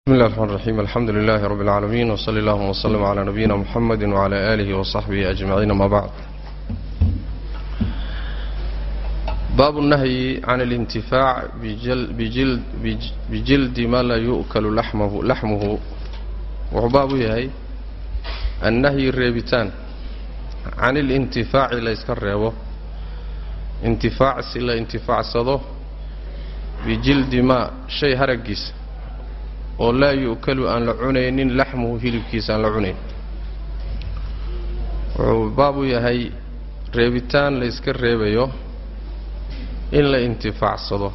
بسم الله الرحمن الرحيم الحمد لله رب العالمين وصلى الله وسلم على نبينا محمد وعلى آله وصحبه أجمعين ما بعد باب النهي عن الانتفاع بجل بجلد, بج- بجلد ما لا يؤكل لحمه, لحمه وباب يهي النهي الريبتان عن الانتفاع لا يسكر انتفاع سلا انتفاع صدو بجلد ما شيء هرقيس oo laa yu'kalu aan la cunaynin laxmuhu hilibkiisa aan la cunayn. Wuxuu baabu yahay reebitaan la yska reebayo in la intifaacsado.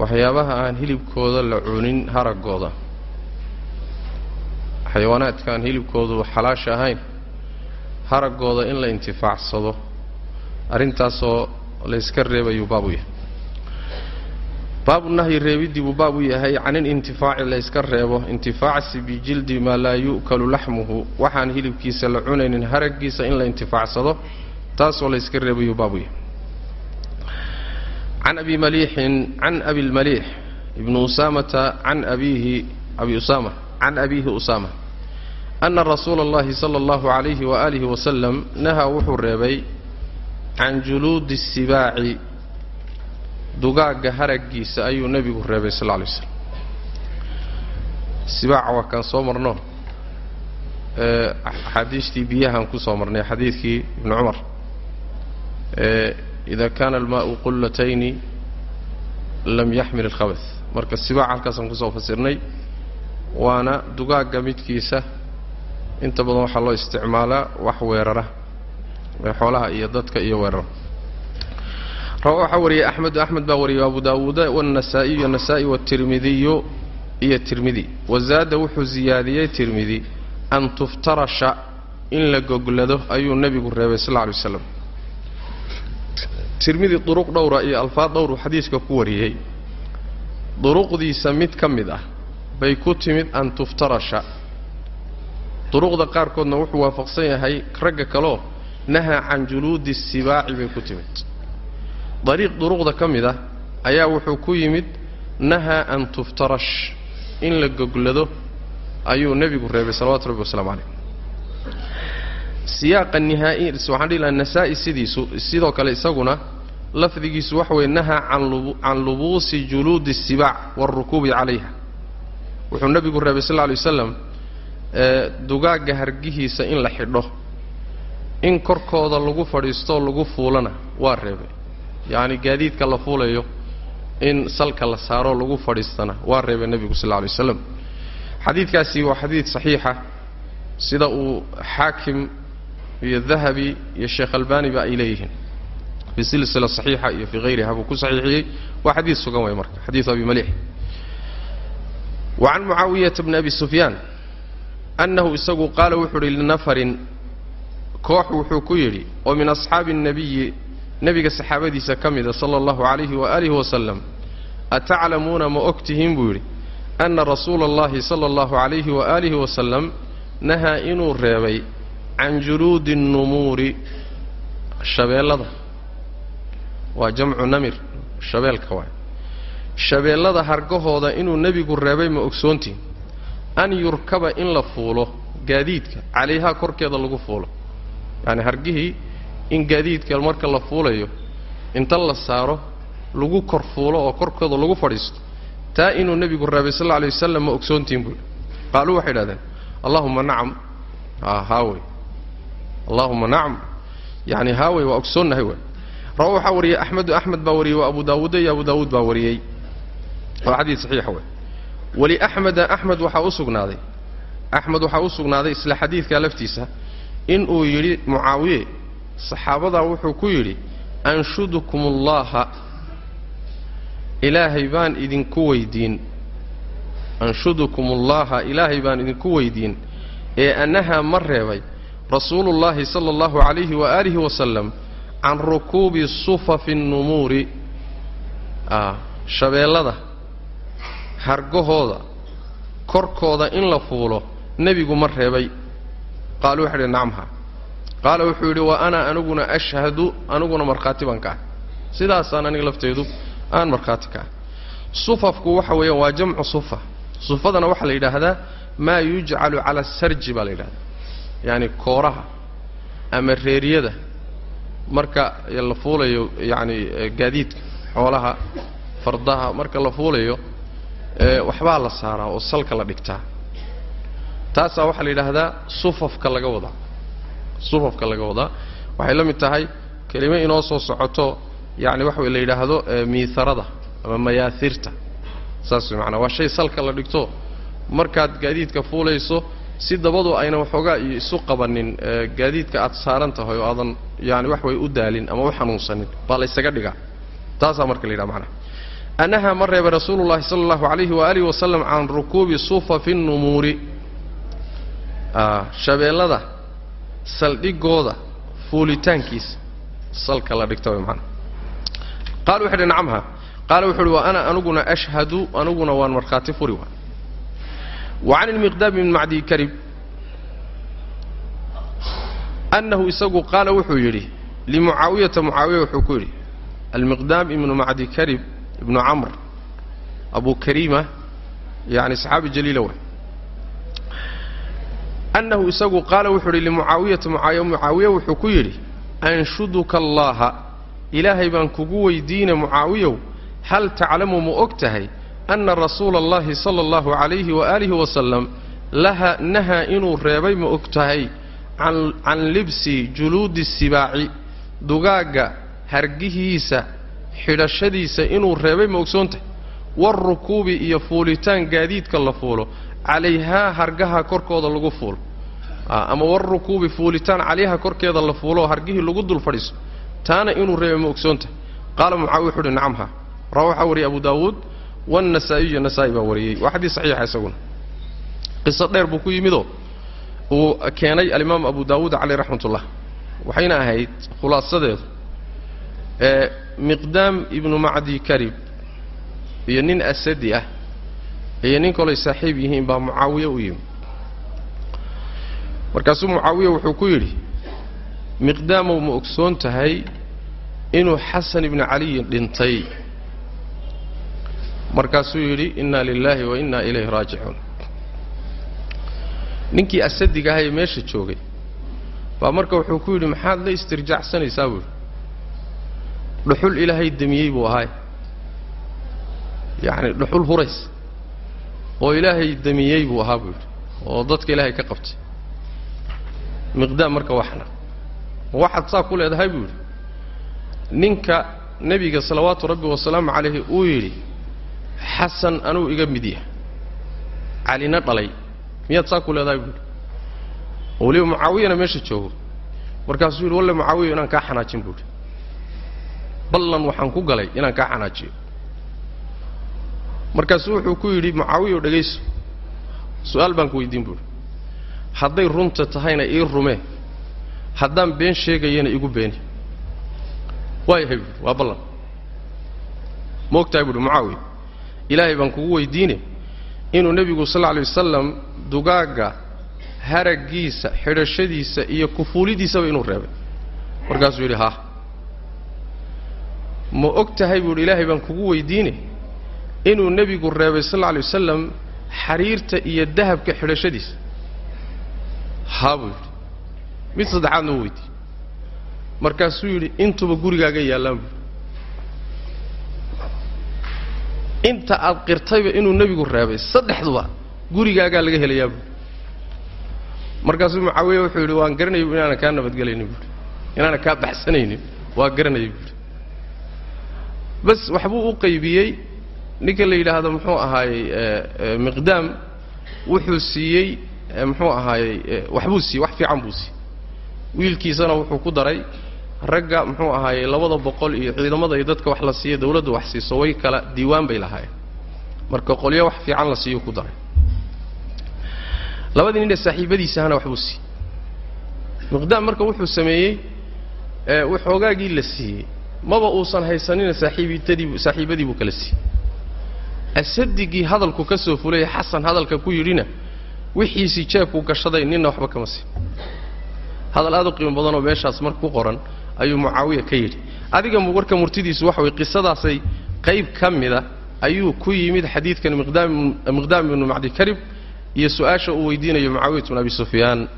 Waxyaabaha aan hilibkooda la cunin haraggooda. Xayawaanaadka aan hilibkoodu xalaasha ahayn haraggooda in la intifaacsado. Arrintaasoo la yska reebayuu baabu yahay baabu nahyi reebiddii buu baab u yahay can ilintifaaci la yska reebo. Intifaacsi bijildi maa laa yu'kalu laxmuhu. Waxaan hilibkiisa la cunaynin haraggiisa in la intifaacsado taasoo la yska reebayuu baabu yahay. Can abi maliixin can abi lmaliix ibni usaamata can abiihi abi usaama can abiihi usaama. Ana rasuula اllahi sala allahu calayhi waaalihi wasalam nahaa wuxuu reebay can juluudi sibaaci dugaagga haraggiisa ayuu nebigu reebay sal lla alay slam sibaaca waa kaan soo marno. Axaadiistii biyahaan ku soo marnay xadiidkii ibni cumar. Ida kaana almaa'u qullatayni lam yaxmil alkhabath. Marka sibaaca halkaasaan ku soo fasirnay waana dugaagga midkiisa. Inta badan waxaa loo isticmaalaa wax weerara ee xoolaha iyo dadka iyo weerara waxaa wariyey axmedu axmed baa wariyey abu daawuuda wاnasaa'iyu nasaa-i wاtirmidiyu iyo tirmidi wazaada wuxuu ziyaadiyey tirmidi an tuftarasha in la goglado ayuu nebigu reebay sal lla alay waslam tirmidi duruq dhowra iyo alfaad dhowru xadiiska ku wariyey duruqdiisa mid ka mid ah bay ku timid an tuftarasha. Duruqda qaarkoodna wuxuu waafaqsan yahay ragga kaleo nahaa can juluudi sibaaci bay ku timid dariiq duruqda ka mid ah ayaa wuxuu ku yimid nahaa an tuftarash. In la goglado ayuu nebigu reebay salawatu rabbi waslamu calayh. Siyaaqa nihaa'i waxaan dhihi lahaa nasaa-i sidiisu sidoo kale isaguna lafdigiisu waxa weeye nahaa can lubuusi juluudi sibaac waarukuubi calayha. Wuxuu nebigu reebay sal lla alay wasalam dugaagga hargihiisa in la xidho. In korkooda lagu fadhiistooo lagu fuulana waa reebay yacni gaadiidka la fuulayo in salka la saaroo lagu fadhiistana waa reebay nebigu sal alay waslam xadiidkaasi waa xadiid saxiixa. Sida uu xaakim iyo dahabi iyo sheekh albaniba ay leeyihiin. Fi silsila saxiixa iyo fii hayriha buu ku saxiixiyey. Waa xadiid sugan way marka xadiidu abi maliix. Wa mucaawiyata bni abi sufyaan annahu isagu qaala wuxuu uhi linafarin koox wuxuu ku yidhi oo min asxaabi الnabiyi nebiga saxaabadiisa ka mida sala allahu calayhi waaalihi wasalam ataclamuuna ma og tihiin buu yidhi. Anna rasuula allahi sala allahu calayhi waaalihi wasalam nahaa inuu reebay can juluudi nnumuuri shabeellada. Waa jamcu namir shabeelka waay. Shabeellada hargahooda inuu nebigu reebay ma ogsoontihin an yurkaba in la fuulo gaadiidka calayhaa korkeeda lagu fuulo. Yacni hargihii in gaadiidka marka la fuulayo inta la saaro lagu kor fuulo oo korkooda lagu fadhiisto taa inuu nebigu reebay sal alay wasalam ma ogsoontihin buuhi qaaluu waxay idhahdeen allahuma nacam. Haawey allahuma nacam. Yacni haawey waa ogsoonnahay waay. Rawa waxaa wariyey axmedu axmed baa wariyey wa abu daawuuda iyo abu daawuud baa wariyey waa xadiid saxiixa wey waliaxmeda axmed waxaa u sugnaaday. Axmed waxaa u sugnaaday isla xadiidkaa laftiisa inuu yidhi mucaawiye saxaabadaa wuxuu ku yidhi anshudukum ullaha ilaahay baan idinku weydiin. Anshudukum ullaha ilaahay baan idinku weydiin. Ee annahaa ma reebay rasuulu llaahi sala allahu calayhi waaalihi wasalam can rukuubi sufafi nnumuuri shabeellada hargahooda korkooda in la fuulo nebigu ma reebay. Qaalu wuxu idhi nacamha qaala wuxuu yidhi wa ana aniguna ashhadu aniguna markhaati baan ka ah sidaasaan aniga lafteedu aan markhaati ka ah sufafku waxa weeyaan waa jamcu sufa. Sufadana waxaa la yidhaahdaa maa yujcalu cala asarji baa la yidhahdaa yacani kooraha ama reeryada marka la fuulayo yacani gaadiidka xoolaha fardaha marka la fuulayo waxbaa la saaraa oo salka la dhigtaa. Taasaa waxaa la yidhaahdaa sufafka laga wadaa sufafka laga wadaa. Waxay la mid tahay kelimo inoo soo socoto yacni waxa la yidhaahdo miiharada ama mayaahirta saas way macanaa waa shay salka la dhigto. Markaad gaadiidka fuulayso si dabadu ayna waxoogaa iyo isu qabanin gaadiidka aad saaran tahay oo aadan yani wax way u daalin ama u xanuunsanin baa la dhigaa. Taasaa marka la yidhaha macnaha annaha ma reebay rasuulu sala allahu alayhi waalihi wasalam can rukuubi sufafi numuuri. Shabeellada saldhigooda fuulitaankiisa salka la dhigta macanaa qaala wuxu uhi nacamha qaala wuxu uhi wa ana aniguna ashhadu aniguna waan markhaati furi waa wa can ilmiqdaam ibni macdi karib annahu isagu qaala wuxuu yidhi limucaawiyata mucaawiya wuxuu ku yidhi almiqdaam ibnu macdi karib ibnu camr abu kariima yani saxaabi jaliila way annahu isagu qaala wuxuu yidhi limucaawiyata mucaawiya mucaawiya wuxuu ku yidhi anshuduka allaaha ilaahay baan kugu weydiina mucaawiyow hal taclamu ma og tahay anna rasuula allahi sala allahu calayhi waaalihi wasalam laha nahaa inuu reebay ma og tahay can libsi juluudi sibaaci dugaagga hargihiisa xidhashadiisa inuu reebay ma ogsoon tahay waarukuubi iyo fuulitaan gaadiidka la fuulo calayhaa hargaha korkooda lagu fuulo ama waarukuubi fuulitaan calayha korkeeda la fuulo hargihii lagu dul fadhiiso taana inuu reebay ma ogsoon tahay qaala mucaawi wuxu uhi nacamha raa waxaa wariyay abu daawuud waannasaa'iyu nasaa'i baa wariyey. Waa xadiis saxiixa isaguna. Qiso dheer buu ku yimidoo uu keenay alimaam abu daawuud caleyh raxmat ullah waxayna ahayd khulaasadeedu. Ee miqdaam ibnu macdi karib iyo nin asadi ah iyo nin kolay saaxiib yihiin baa mucaawiye u yimi. Markaasuu mucaawiya wuxuu ku yidhi miqdaamow ma ogsoon tahay inuu xasan ibnu caliyin dhintay. Markaasuu yidhi inna lilaahi wa inna ilayhi raajicuun. Ninkii asadiga ahaa ee meesha joogay baa marka wuxuu ku yidhi maxaad la istirjaacsanaysaa? buu yidhi. Dhuxul ilaahay demiyey buu ahaay yacni dhuxul hurays oo ilaahay demiyey buu ahaa buu yidhi oo dadka ilaahay ka qabtay. Miqdaam marka waxna. Waxaad saa ku leedahay buu yidhi ninka nebiga salawaatu rabbi wasalaamu calayhi uu yidhi xasan anuu iga mid yahay. Calina dhalay. Miyaad saa ku leedahay buu yidhi. Oo weliba mucaawiyana meesha joogo. Markaasuu yidhi walle mucaawiya inaan kaa xanaajin buu yidhi. Ballan waxaan ku galay inaan kaa xanaajiyo markaasuu wuxuu ku yidhi mucaawiya oo dhegayso su'aal baan ku weydiin buuhi hadday runta tahayna ii rumee haddaan been sheegayana igu beeni. Waayahay buuhi waa ballan. Ma ogtahay buuhi mucaawiya ilaahay baan kugu weydiine inuu nebigu sal alla lay wasalam dugaagga haraggiisa xidhashadiisa iyo kufuulidiisaba inuu reebay. Markaasuu yidhi haa. Ma og tahay buuhi ilaahay baan kugu weydiine inuu nebigu reebay sal alla alay wasalam xariirta iyo dahabka xidhashadiisa haa buu yidhi. Mid saddexaadna u weydiiyey. Markaasuu yidhi intuba gurigaaga yaallaan buui inta aad qirtayba inuu nebigu reebay saddexduba gurigaagaa laga helayaa buui markaasuu mucaawiya wuxuu yidhi waan garanayay bu inaana kaa nabadgelaynin buui inaana kaa baxsanaynin waa garanayay buuhi bas waxbuu u qaybiyey ninka la yidhaahdo muxuu ahaayey miqdaam wuxuu siiyey muxuu ahaayey waxbuu siiyey wax fiican buu siiyey. Wiilkiisana wuxuu ku daray ragga muxuu ahaayey labada boqol iyo ciidamada iyo dadka wax la siiya dawladda wax siiso way kala diiwaan bay lahaayeen. Marka qolyo wax fiican la siiyo ku daray. Labadii nin ee saaxiibadiisahana waxbuu siiyey. Miqdaam marka wuxuu sameeyey waxoogaagii la siiyey. Maba uusan haysanina saaxiibitadii saaxiibadii buu kala siiyey asadigii hadalku ka soo fulaya xasan hadalka ku yidhina wixiisii jeebku gashaday ninna waxba kama siin. Hadal aad u qiimo badanoo meeshaas marka ku qoran ayuu mucaawiya ka yidhi. Adiga warka murtidiisu waxa weye qisadaasay qayb ka mida ayuu ku yimid xadiidkan miqdaam ibnu macdikarib iyo su'aasha uu weydiinayo mucaawiyat bn abi sufyaan.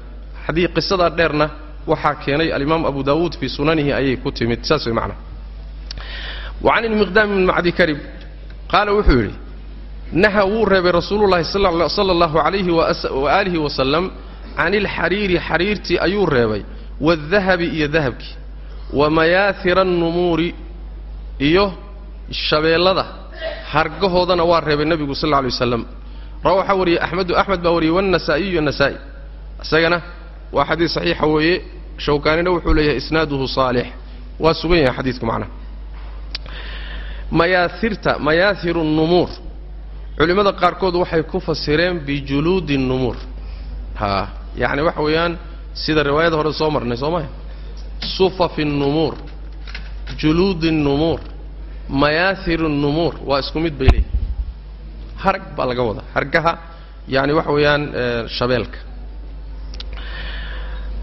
Haddii qisadaa dheerna waxaa keenay alimaam abu daawuud fii sunanihi ayay ku timid saas way macnaa wa can ilmiqdaam ibni macdikarib qaala wuxuu yidhi naha wuu reebay rasuulullahi sala allahu calayhi waaalihi wasalam can ilxariiri xariirtii ayuu reebay waadahabi iyo dahabkii wa mayaahira annumuuri iyo shabeellada hargahoodana waa reebay nebigu sal alay waslam rawa waxaa wariyey axmedu axmed baa wariyey wannasaa'iyu nasaa'i isagana waa xadiis saxiixa weeye shawkaanina wuxuu leeyahay isnaaduhu saalix waa sugan yahay xadiidku macnaha mayaahirta mayaahiru numuur culimmada qaarkood waxay ku fasireen bijuluudi numuur ha yacni waxa weeyaan sida riwaayada hore soo marnay soo maya sufafi numuur juluudi numuur mayaahiru numuur waa isku mid bay leeyihiin harag baa laga wadaa hargaha yani waxa weeyaan shabeelka.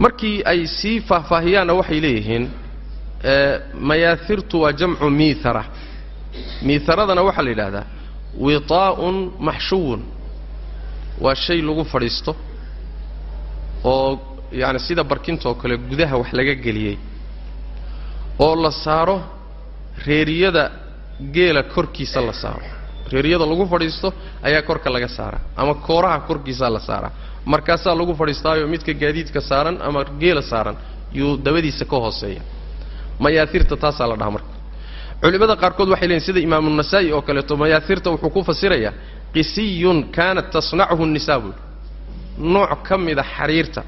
Markii ay sii faahfaahiyaanna waxay leeyihiin mayaahirtu waa jamcu miithara. Miitharadana waxaa la yidhaahdaa wiطaa'un maxshuwun waa shay lagu fadhiisto oo yani sida barkintaoo kale gudaha wax laga geliyey oo la saaro reeriyada geela korkiisa la saaro. Reeriyada lagu fadhiisto ayaa korka laga saaraa ama kooraha korkiisaa la saaraa markaasaa lagu fadhiistaayo midka gaadiidka saaran ama geela saaran yuu dabadiisa ka hooseeya. Mayaahirta taasaa la dhahaa marka culimmada qaarkood waxay leeyiin sida imaamunasaa'i oo kaleeto mayaahirta wuxuu ku fasirayaa qisiyun kaanat tasnacuhu nisaa buui nooc ka mida xariirta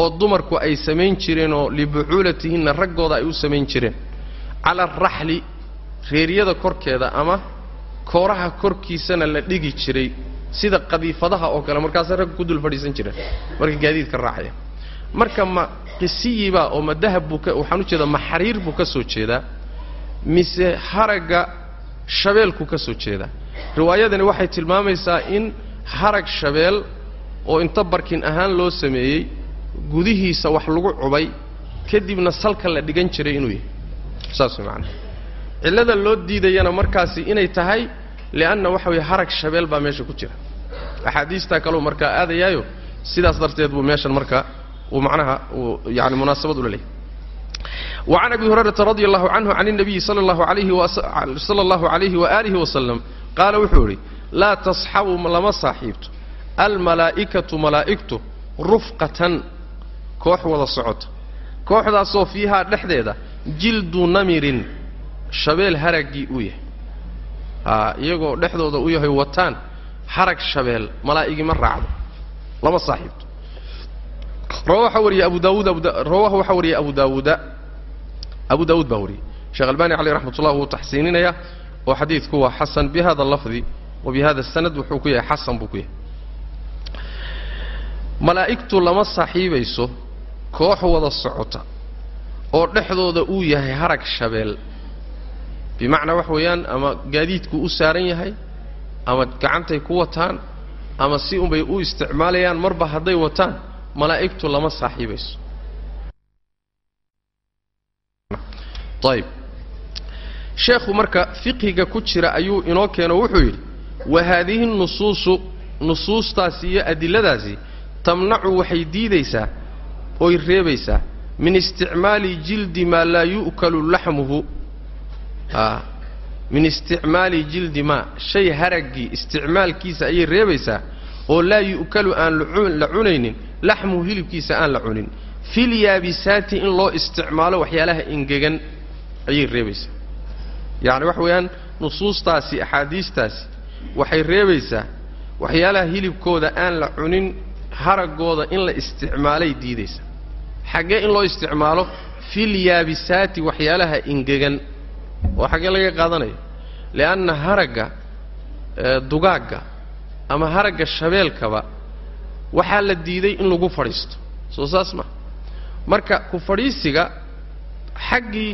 oo dumarku ay samayn jireen oo libucuulatihinna raggooda ay u samayn jireen cala araxli reeryada korkeeda ama kooraha korkiisana la dhigi jiray sida qadiifadaha oo kale markaasay raggu ku dul fadhiisan jireen marka gaadiidka raacaya marka ma qisiyibaa oo ma dahab buu waxaan u jeedaa ma xariir buu ka soo jeedaa mise haragga shabeelku ka soo jeedaa riwaayadani waxay tilmaamaysaa in harag shabeel oo inta barkin ahaan loo sameeyey gudihiisa wax lagu cubay kadibna salka la dhigan jiray inuu yahay. Saas way macanaha cillada loo diidayana markaasi inay tahay li'anna waxa weeye harag shabeel baa meesha ku jira. Axaadiistaa kaleu markaa aadayaayo sidaas darteed buu meeshan marka uu macnaha uu yani munaasabad ula leeyahy وعن أبي هريرة رضي الله عنه عن النبي صلى الله عليه, وس... صلى الله عليه وآله وسلم قال وحوري لا تصحبوا لما صاحبت الملائكة ملائكته رفقة كوح ولا صعود كوح ذا صوفيها دحديدة جلد نمر شبيل هرقي ويه ها يقو دحدودا ويه وطان حرق شبيل ملائكي مرة عدو لما صاحبت رواه abu daud baa wariyey sheekh albani aleyh ramat ullah wuu taxsiininaya oo xadiidku waa xasan bi hada lafdi wa bi hada sanad wuxuu ku yahay xasan buu ku yahay. Malaa'igtu lama saaxiibayso koox wada socota oo dhexdooda uu yahay harag shabeel. Bimacnaa wax weeyaan ama gaadiidku u saaran yahay ama gacantay ku wataan ama si unbay u isticmaalayaan marba hadday wataan malaa'igtu lama saaxiibayso ayb sheekhu marka fiqhiga ku jira ayuu inoo keeno wuxuu yidhi wa haadihi nusuusu nusuustaasi iyo adiladaasi tamnacu waxay diidaysaa oy reebaysaa min isticmaali jildi maa laa yu'kalu laxmuhu. Min isticmaali jildi maa shay haraggii isticmaalkiisa ayay reebaysaa oo laa yu'kalu aan la cunaynin laxmuhu hilibkiisa aan la cunin. Fil yaabisaati in loo isticmaalo waxyaalaha engegan ayay reebaysaa. Yacni waxa weeyaan nusuustaasi axaadiistaasi waxay reebaysaa waxyaalaha hilibkooda aan la cunin haraggooda in la isticmaalay diidaysa. Xaggee in loo isticmaalo fil yaabisaati waxyaalaha ingegan oo xaggee laga qaadanayo. Li'anna haragga dugaagga ama haragga shabeelkaba waxaa la diiday in lagu fadhiisto. Soo saas ma. Marka ku fadhiisiga xaggii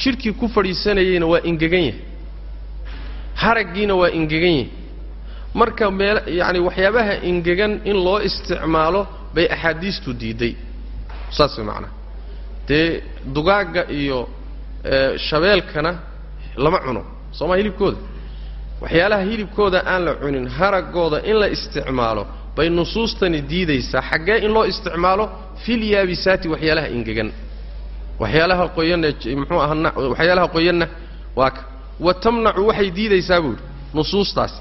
jidhkii ku fadhiisanayeyna waa ingegan yahay. Haraggiina waa ingegan yahay. Marka meel yacani waxyaabaha ingegan in loo isticmaalo bay axaadiistu diiday. Saas way macnaha dee dugaagga iyo shabeelkana lama cuno. Soomaa hilibkooda? Waxyaalaha hilibkooda aan la cunin haraggooda in la isticmaalo bay nusuustani diidaysaa. Xaggee in loo isticmaalo fil yaabisaati waxyaalaha ingegan waxyaalaha qoyanna muxuu aha waxyaalaha qoyanna waa ka wa tamnacu waxay diidaysaa buu yidhi nusuustaasi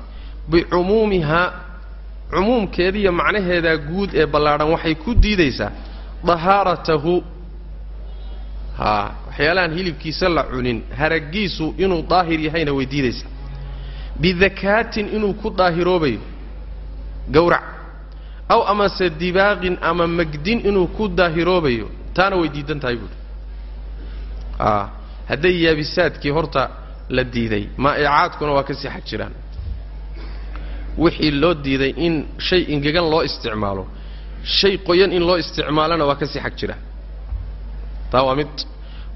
bicumuumihaa cumuumkeediiyo macnaheedaa guud ee ballaadhan waxay ku diidaysaa dahaaratahu. Haa waxyaalahan hilibkiisa la cunin haraggiisu inuu daahir yahayna way diidaysaa. Bidakaatin inuu ku daahiroobayo gawrac aw amase dibaaqin ama magdin inuu ku daahiroobayo taana way diidan tahay buuhi hadday yaabisaadkii horta la diiday maa'icaadkuna waa ka sii xag wixii loo diiday in shay ingegan loo isticmaalo shay qoyan in loo isticmaalona waa ka sii xag jiraan taa waa mid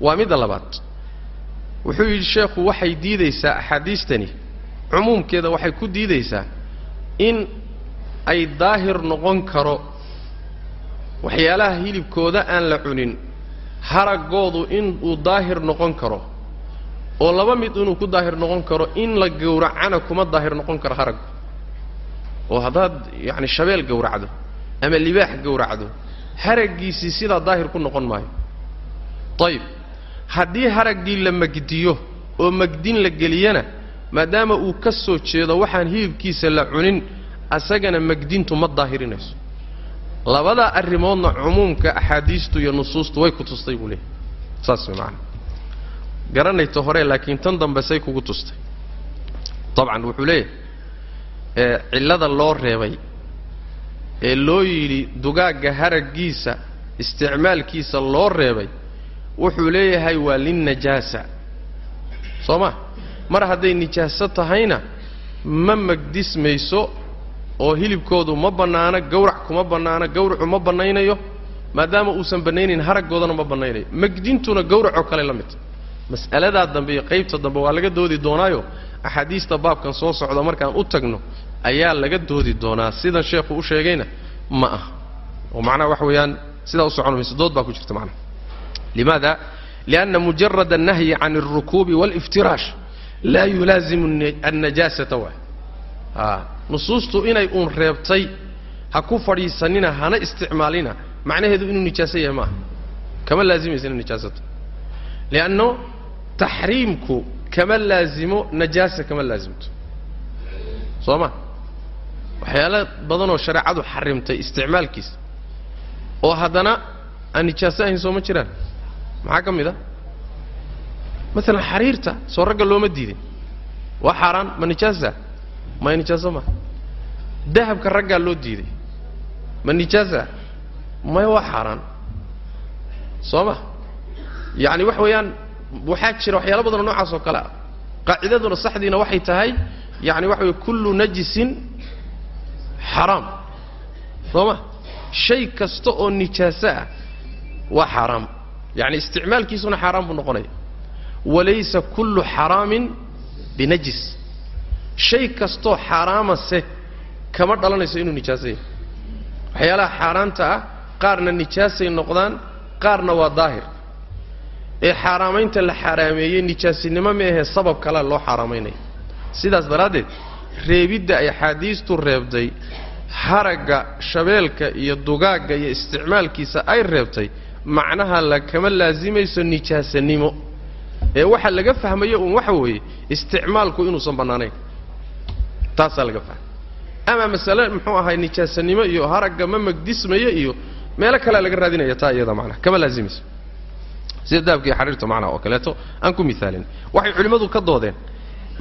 waa midda labaad. Wuxuu yidhi sheekhu waxay diidaysaa axaadiistani cumuumkeeda waxay ku diidaysaa in ay daahir noqon karo waxyaalaha hilibkooda aan la cunin haraggoodu inuu daahir noqon karo oo laba mid inuu ku daahir noqon karo in la gowracana kuma daahir noqon karo haraggu oo haddaad yacni shabeel gowracdo ama libaax gowracdo haraggiisii sidaa daahir ku noqon maayo. Ayib haddii haraggii la magdiyo oo magdin la geliyana maadaama uu ka soo jeedo waxaan hilibkiisa la cunin asagana magdintu ma daahirinayso labadaa arrimoodna cumuumka axaadiistu iyo nusuustu way ku tustay buu leeyahy saas way macanaa garanayta hore laakiin tan dambe say kugu tustay. Dabcan wuxuu leeyahay ee cillada loo reebay ee loo yidhi dugaagga haraggiisa isticmaalkiisa loo reebay wuxuu leeyahay waa linnajaasa soo ma? Mar hadday nijaaso tahayna ma magdismayso oo hilibkoodu ma bannaano gawrac kuma bannaano gawracu ma bannaynayo maadaama uusan bannaynayn haraggoodana ma bannaynayo magdintuna gawracoo kale la midta mas'aladaa dambe iyo qaybta dambe waa laga doodi doonaayo. Axaadiista baabkan soo socda markaan u tagno ayaa laga doodi doonaa. Sidan sheekhu u sheegayna ma ah oo macnaha waxa weeyaan sidaa u socon mayso dood baa ku jirta macnaha limaada? Lianna mujarad annahyi can alrukuubi waaliftiraash laa yulaazimu annajaasata waay a nusuustu inay uun reebtay ha ku fadhiisanina hana isticmaalina. Macnaheedu inuu nijaaso yahay maaha kama laazimaysa inu nijaasato. Lianno taxriimku kama laazimo najaasa kama laazimto. Soo ma? Waxyaala badanoo shareecadu xarimtay isticmaalkiisa oo haddana aan nijaaso ahayn soo ma jiraan? Maxaa ka mid a? Maalan xariirta soo ragga looma diidin. Waa xaaraan ma nijaasa maya nijaaso ma. Dahabka raggaa loo diiday. Ma nijaasa maya waa xaaraan. Soo ma? Yacni waxa weeyaan waxaa jira waxyaalo badanoo noocaas oo kale ah. Qaacidaduna saxdiina waxay tahay yacni waxa weye kullu najisin xaraam. Soo ma? Shay kasta oo nijaaso ah waa xaaraam yacni isticmaalkiisuna xaaraan buu noqonaya. Walaysa kullu xaraamin binajis shay kastoo xaaraamase kama dhalanayso inuu nijaaso waxyaalaha xaaraanta ah qaarna nijaasay noqdaan qaarna waa daahir. Ee xaaraamaynta la xaaraameeyey nijaasinimo ma ahee sabab kalea loo xaaraamaynaya sidaas daraaddeed reebidda ay axaadiistu reebtay haragga shabeelka iyo dugaagga iyo isticmaalkiisa ay reebtay macnaha la kama laasimayso nijaasanimo ee waxa laga fahmayo uun waxa weeye isticmaalku inuusan bannaanayn taasaa laga fahmay. Ama masale muxuu ahay nijaasanimo iyo haragga ma magdismayo iyo meelo kalea laga raadinaya taa iyada macnaha. Kama laasimayso sida daabka xariirta macnaha oo kaleeto aan ku mihaalin waxay culimmadu ka doodeen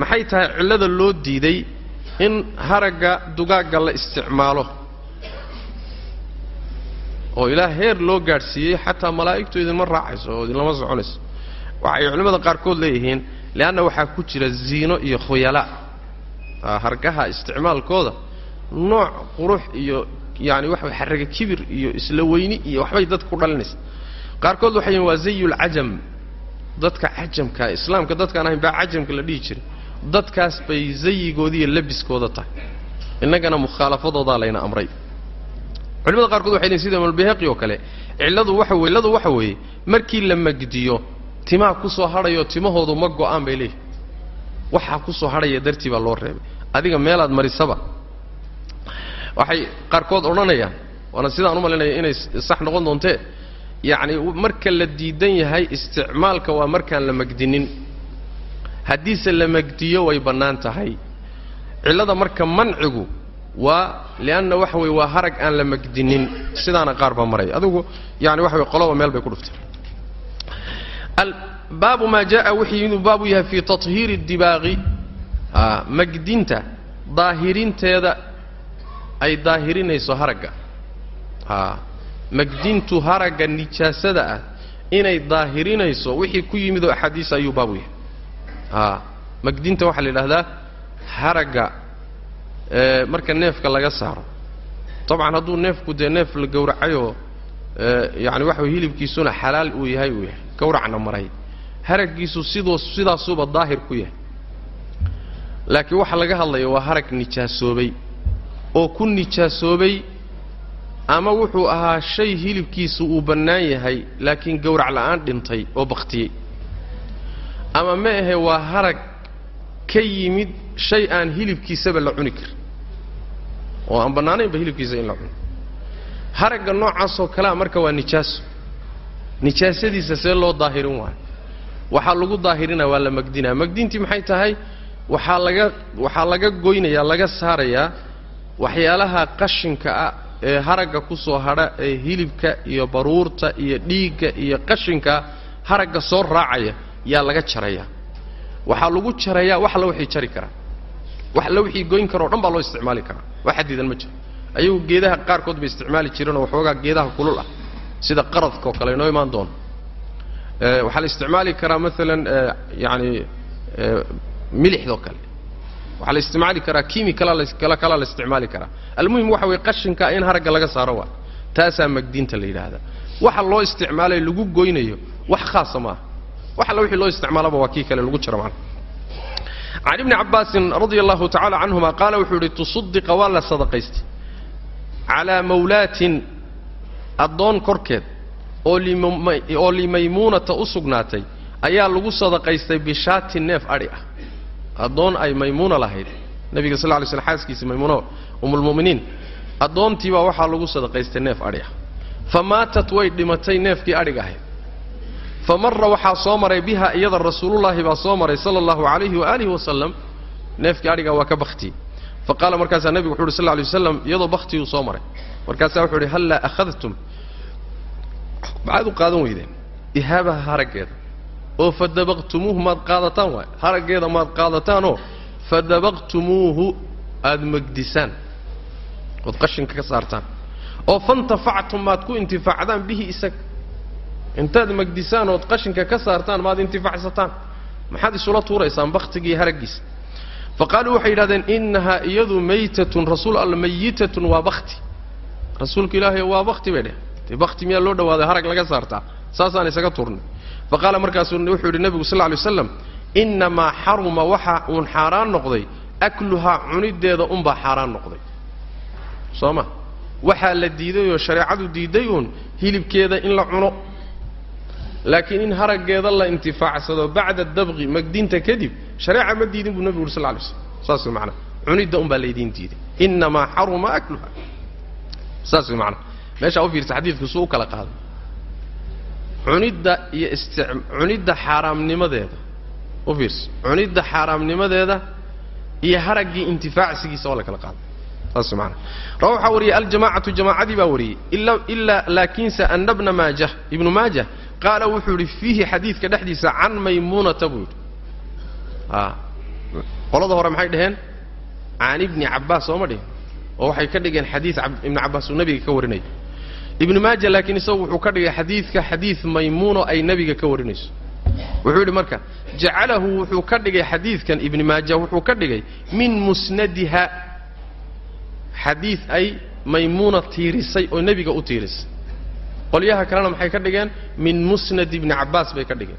maxay tahay cillada loo diiday in haragga dugaagga la isticmaalo? Oo ilaa heer loo gaadhsiiyey xataa malaa'igtu idinma raacayso oo idinlama soconayso. Waxay culimmada qaarkood leeyihiin leanna waxaa ku jira ziino iyo khuyala hargaha isticmaalkooda nooc qurux iyo yaani waxa xarraga kibir iyo isla weyni iyo waxbay dadka ku dhalinaysa qaarkood waxay yihiin waa zayulcajam dadka cajamka islaamka dadkaan ahayn baa cajamka la dhihi jiray. Dadkaas bay zayigoodi iyo labiskooda tahay. Innagana mukhaalafadoodaa layna amray. Culimada qaarkood waxay lehin sida imalbayhaqi oo kale cilladu waxa weye cilladu waxa weeye markii la magdiyo timaha ku soo hadhayo timahoodu ma go'aan bay leeyihiin waxaa ku soo hadhaya dartii baa loo reebay. Adiga meelaad marisaba. Waxay qaarkood odhanayaan waana sidaan u inay sax noqon doontee yacni marka la diidan yahay isticmaalka waa markaan la magdinin. Haddiise la magdiyo way bannaan tahay. Cillada marka mancigu waa lianna waxa weye waa harag aan la magdinin. Sidaana qaar baa maraya adigu yani waxa way qoloba meel bay ku dhuftay baabu maa jaa wixii inuu baabu yahay fii tahiiri dibaaqi. Magdinta daahirinteeda ay daahirinayso haragga. Magdintu haragga nijaasada ah inay daahirinayso wixii ku yimid oo axaadiis ayuu baabu yahay. Magdinta waxaa la yidhahdaa haragga marka neefka laga saaro. Dabcan hadduu neefku dee neef la gowracayoo yani waxa hilibkiisuna xalaal uu yahay uu yahay. Gawracna maray haraggiisu sidoo sidaasuuba daahir ku yahay. Laakiin waxaa laga hadlaya waa harag nijaasoobay oo ku nijaasoobay ama wuxuu ahaa shay hilibkiisu uu bannaan yahay laakiin gowrac la'aan dhintay oo bakhtiyey. Ama ma ahe waa harag ka yimid shay aan hilibkiisaba la cuni karin. Oo aan bannaanaynba hilibkiisa in la cuno. Haragga noocaasoo kalea marka waa nijaaso. Nijaasadiisa see loo daahirin waayo waxaa lagu daahirina waa la magdinaa magdintii maxay tahay? Waxaa laga waxaa laga goynayaa laga saarayaa waxyaalaha qashinka ah ee haragga ku soo hadha ee hilibka iyo baruurta iyo dhiigga iyo qashinka haragga soo raacaya yaa laga jarayaa. Waxaa lagu jarayaa wax alla wixii jari karaa. Wax alla wixii goyn karao dhan baa loo isticmaali karaa. Wax xadiidan ma jiro. Ayagu geedaha qaarkood bay isticmaali jireenoo waxoogaa geedaha kulul ah sida qaradka oo kale inoo imaan doono waxaa la isticmaali karaa maalan yani milixdoo kale. Waxaa la isticmaali karaa kimikala kalaa la isticmaali karaa. Almuhim waxa weye qashinka in haragga laga saaro waa taasaa magdinta la yidhaahdaa. Waxa loo isticmaalay lagu goynayo wax khaasa maaha wax alla wixii loo isticmaalaba waa kii kale lagu jaro macna. Can ibni cabbaasin radia allahu tacala canhuma qaala wuxuu yidhi tusaddiqa waa la sadaqaystay calaa mawlaatin addoon korkeed oo limaymuunata u sugnaatay ayaa lagu sadaqaystay bishaati neef adhi ah. Addoon ay maymuuna lahayd. Nebiga sal ly sl xaaskiisa maymuuna umulmu'miniin addoontiibaa waxaa lagu sadaqaystay neef adhi ah. Fa maatat way dhimatay neefkii adhiga ahayd. Fa marra waxaa soo maray biha iyada rasuulullaahi baa soo maray sala allahu calayhi waaalihi wasalam neefkii adhigaa waa ka bakhtiyey fa qaala markaasaa nebigu wuxu uhi sal ly waslam iyadoo bakhtiyuu soo maray. Markaasaa wuxuu uhi hallaa akhadtum maxaad u qaadan weydeen? Ihaabaha haraggeeda. Oo fadabaqtumuuhu maad qaadataan waay. Haraggeeda maad qaadataanoo fadabaqtumuuhu aada megdisaan ood qashinka ka saartaan. Oo fantafactum maad ku intifaacdaan bihi isaga. Intaad megdisaan ood qashinka ka saartaan maad intifacsataan maxaad isula tuuraysaan bakhtigii haraggiisa. Fa qaaluu waxay yidhahdeen innahaa iyadu maytatun rasuul alla waa bakti rasuulka ilaahay waa bakti bay dheh bakti miyaa loo dhawaaday? Harag laga saartaa saasaan isaga tuurnay fa qaala markaasuu wuxuu yidhi nebigu sal lay waslam innamaa xaruma waxa uun xaaraan noqday akluhaa cuniddeeda unbaa xaaraan noqday. Soo ma? Waxaa la diidayoo shareecadu diiday uun hilibkeeda in la cuno. Laakiin in haraggeeda la intifaacsado bacda dabqi magdinta kadib shareeca ma diidin buu nebigu uri sal lay slam saas way macnaa cunidda unbaa laydiin diiday. Innamaa xaruma akluha saas way macnaa meeshaa u fiirsa xadiidku suu u kala qaaday. Cunidda iyo isti cunidda xaaraamnimadeeda u fiirsa. Cunidda xaaraamnimadeeda iyo haraggii intifaacsigiisa waa la kala qaaday. Saas maana rawa waxaa wariyey aljamacatu jamaacadii baa wariyey. Ila ilaa laakiinse ana bna maajah ibnu maajah qaala wuxuu yidhi fiihi xadiidka dhexdiisa can maymuunata buu yidhi. A qolada hore maxay dhaheen? Can ibni cabbaas sooma dhihin? Oo waxay ka dhigeen xadiid ibni cabbaas uu nebiga ka warinaya ibnu maaja laakiin isagu wuxuu ka dhigay xadiidka xadiid maymuuno ay nebiga ka warinayso. Wuxuu yidhi marka jacalahu wuxuu ka dhigay xadiidkan ibni maaja wuxuu ka dhigay min musnadiha. Xadiid ay maymuuna tiirisay oo nebiga u tiirisay. Qolyaha kalena maxay ka dhigeen? Min musnad ibni cabbaas bay ka dhigeen.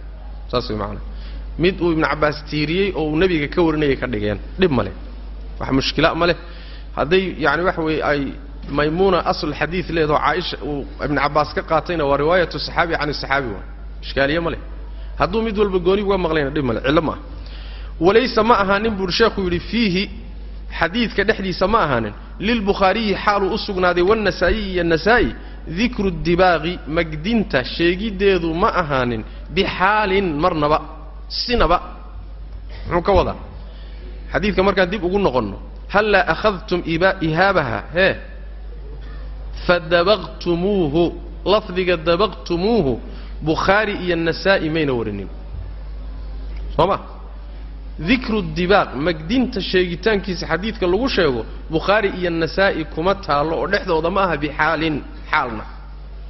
Saas way macanaa mid uu ibnu cabbaas tiiriyey oo uu nebiga ka warinayay ka dhigeen dhib ma leh. Wax mushkila ma leh. Hadday yani waxa weeye ay maymuuna asl xadiid leedaho caaisha uu ibnu cabbaas ka qaatayna waa riwaayatu saxaabi can saxaabi waa. Ishkaaliye ma leh. Hadduu mid walba gooni uga maqlayna dhib male cillo ma aha. Walaysa ma ahaanin buuri sheekhu yidhi fiihi xadiidka dhexdiisa ma ahaanin. Lilbukhaariyi xaaluu u sugnaaday wannasaa'iyi iyo nasaa'i dikru dibaaqi magdinta sheegiddeedu ma ahaanin. Bixaalin marnaba sinaba. Muxuu ka wadaa? Xadiidka markaan dib ugu noqonno. Hallaa akhadtum ihaabaha? Hee fadabaqtumuuhu lafdiga dabaqtumuuhu bukhaari iyo nasaa'i mayna warinin soo ma dikru dibaaq magdinta sheegitaankiisa xadiidka lagu sheego bukhaari iyo nasaa'i kuma taallo oo dhexdooda ma aha bixaalin xaalna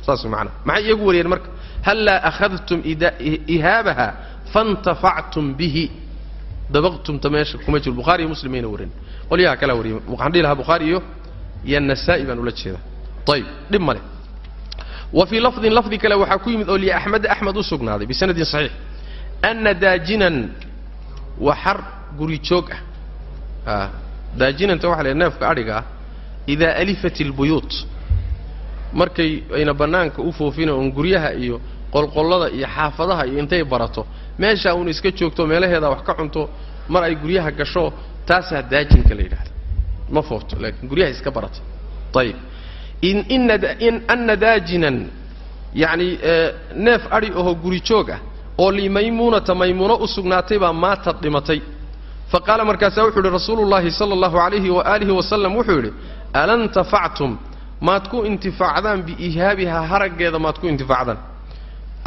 saas macnaa maxay iyagu wariyeen marka hallaa akhadtum ihaabaha faintafactum bihi dabaqtumta meesha kuma jiro bukhaari iyo muslim mayna warin qolyaha kalaa wariyey waxaan dhihi lahaa bukhaari iyo iyo nasaa'i baan ula jeedaa ayib dhib ma leh wa fii lafdin lafdi kale waxaa ku yimid oo liaxmed axmed u sugnaaday bisanadin saxiix ana daajinan waa xar guri joog ah daajinanta waxa la neefka adhiga ah idaa alifat ilbuyuut markay ayna bannaanka u foofina oon guryaha iyo qolqollada iyo xaafadaha iyo intay barato meeshaa uun iska joogto meelaheeda wax ka cunto mar ay guryaha gasho taasaa daajinka la yidhahda ma foofto laakiin guryaha iska barata ayib in ana daajinan yacni neef adhi aho guri joog ah oo limaymuunata maymuuno u sugnaatay baa maatad dhimatay. Fa qaala markaasaa wuxuu yidhi rasuulu llaahi sala allahu calayhi waaalihi wasalam wuxuu yidhi alantafactum maad ku intifaacdaan biihaabihaa haraggeeda maad ku intifaacdaan.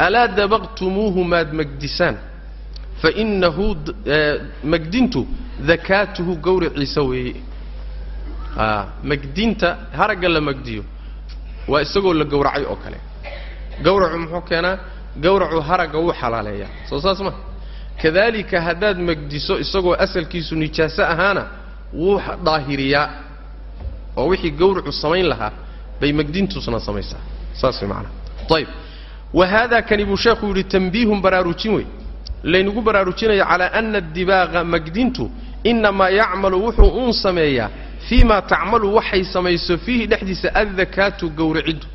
Alaa dabaqtumuuhu maad magdisaan? Fa innahu magdintu dakaatuhu gawriciisa weeye magdinta haragga la magdiyo waa isagoo la gowracay oo kale. Gawracu muxuu keenaa? Gawracu haragga wuu xalaaleeyaa. Soo saas ma. Kadalika haddaad magdiso isagoo asalkiisu nijaaso ahaana wuu daahiriyaa. Oo wixii gawracu samayn lahaa bay magdintuusna samaysaa. Saas way macanaha ayib wa haada kani buu sheekhu yidhi tambiihun baraarujin wey. Laynagu baraarujinaya calaa ana adibaaqa magdintu innamaa yacmalu wuxuu uun sameeyaa fii ma tacmalu waxay samayso fiihi dhexdiisa addakaatu gawraciddu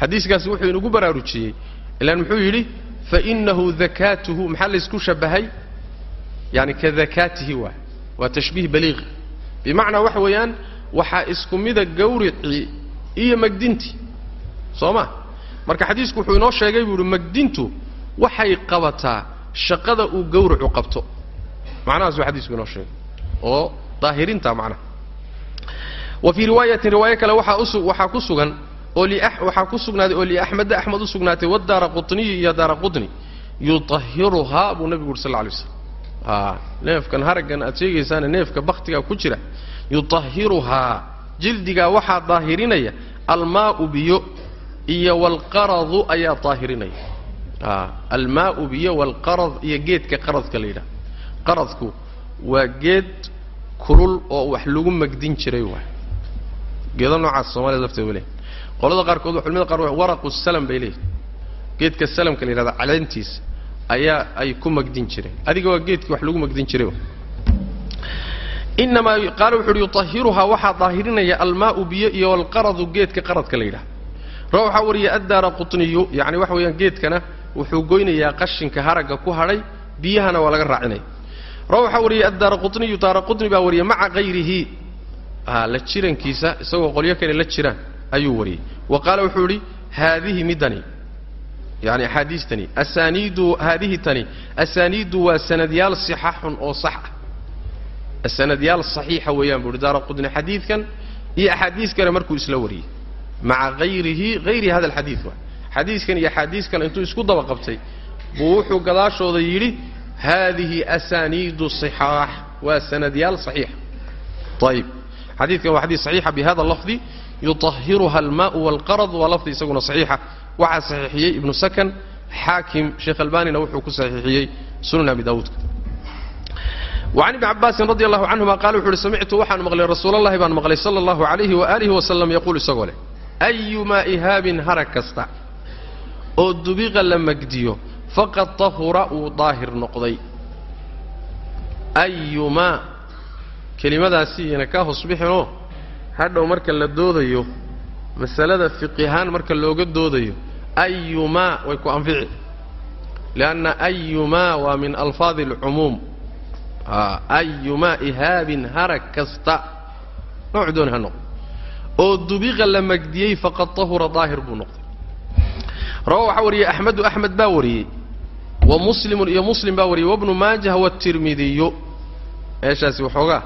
xadiiskaasi wuxuu inagu baraarujiyey ilaan muxuu yidhi fainahu dakaatuhu maxaa laysku shabahay yani ka dakaatihi waa waa tashbiih baliiqi bimacnaa waxa weeyaan waxaa isku mida gawricii iyo magdintii soo ma? Marka xadiisku wuxuu inoo sheegay buu ihi magdintu waxay qabataa shaqada uu gawracu qabto. Macnahaasuu xadiisku inoo sheegay. Oo daahirinta macnaha wa fii riwaayatin riwaayo kale waxaa ku sugan oo waxaa ku sugnaaday oo liaxmeda axmed u sugnaatay wadaara qutniyi iyo daara qutni yuطahiruhaa buu nabigu uri sal lay slam neefkan haraggan aad sheegaysaane neefka bakhtigaa ku jira yuطahiruhaa jildigaa waxaa daahirinaya almaau biyo iyo waalqaradu ayaa daahirinaya. Almaau biyo waalqarad iyo geedka qaradka la yidhaha. Qaradku waa geed kulul oo wax lagu magdin jiray waay. Geedo noocaas soomaalida lafteeda wa qolada qaarkood culimada qaar waraqu salam bay leeyihiin geedka salamka la yidhahda caleentiisa ayaa ay ku magdin jireen adiga waa geedkii wax lagu magdin jiray inamaa qaala wuxu uhi yuطahiruhaa waxaa daahirinaya almaau biyo iyo walqaradu geedka qaradka la yidhaha ra wariya addaara qutniyu yani waxa weeyaan geedkana wuxuu goynayaa qashinka haragga ku hadhay biyahana waa laga raacinaya ra waxaa wariyay addaara qutni baa wariya maca hayrihi la jirankiisa isagoo qolyo kale la jiraan ayuu wariyey wa qaala wuxuu idhi haadihi midani yani axaadiistani asaaniidu haadihi tani asaaniidu waa sanadyaal sixaxun oo sax ah. Sanadyaal saxiixa weeyaan buu ihi daara xadiidkan iyo axaadiis kale markuu isla wariyey maca hayrihi hayri hada alxadiid waa. Xadiiskan iyo axaadiis kale intuu isku daba qabtay buu wuxuu gadaashooda yidhi haadihi asaaniidu sixaax waa sanadyaal saxiixa ayib xadiidkan waa xadiis saxiixa bihada lafdi yuطahiruha almaau wاlqarad waa lafdi isaguna saxiixa waxaa saxiixiyey ibnu sakan xaakim sheekh albanina wuxuu ku saxiixiyey sunan abi daawuudka وعن ابن عباس رضي الله عنهما قال وxu uhi سمعtu waxaan maqlay rasuul الlahi baan maqlay slى الlaه عaليهi وآliهi وسلم يقول isagoo leh ayumaa ihaabin harag kasta oo dubiqa la magdiyo faqad tahura uu daahir noqday. Ayumaa kelimadaasi kaa hoos hadhow marka la doodayo masalada fiqihaan marka looga doodayo ayumaa way ku anfici. Lianna ayumaa waa min alfaadi alcumuum ayumaa ihaabin harag kasta. Nooc dooni ha noqdo oo dubiqa la magdiyey faqad tahura daahir buu noqday. Rawa waxaa wariyey axmedu axmed baa wariyey wa muslimun iyo muslim baa wariyey wabnu maajah watirmidiyu meeshaasi waxoogaa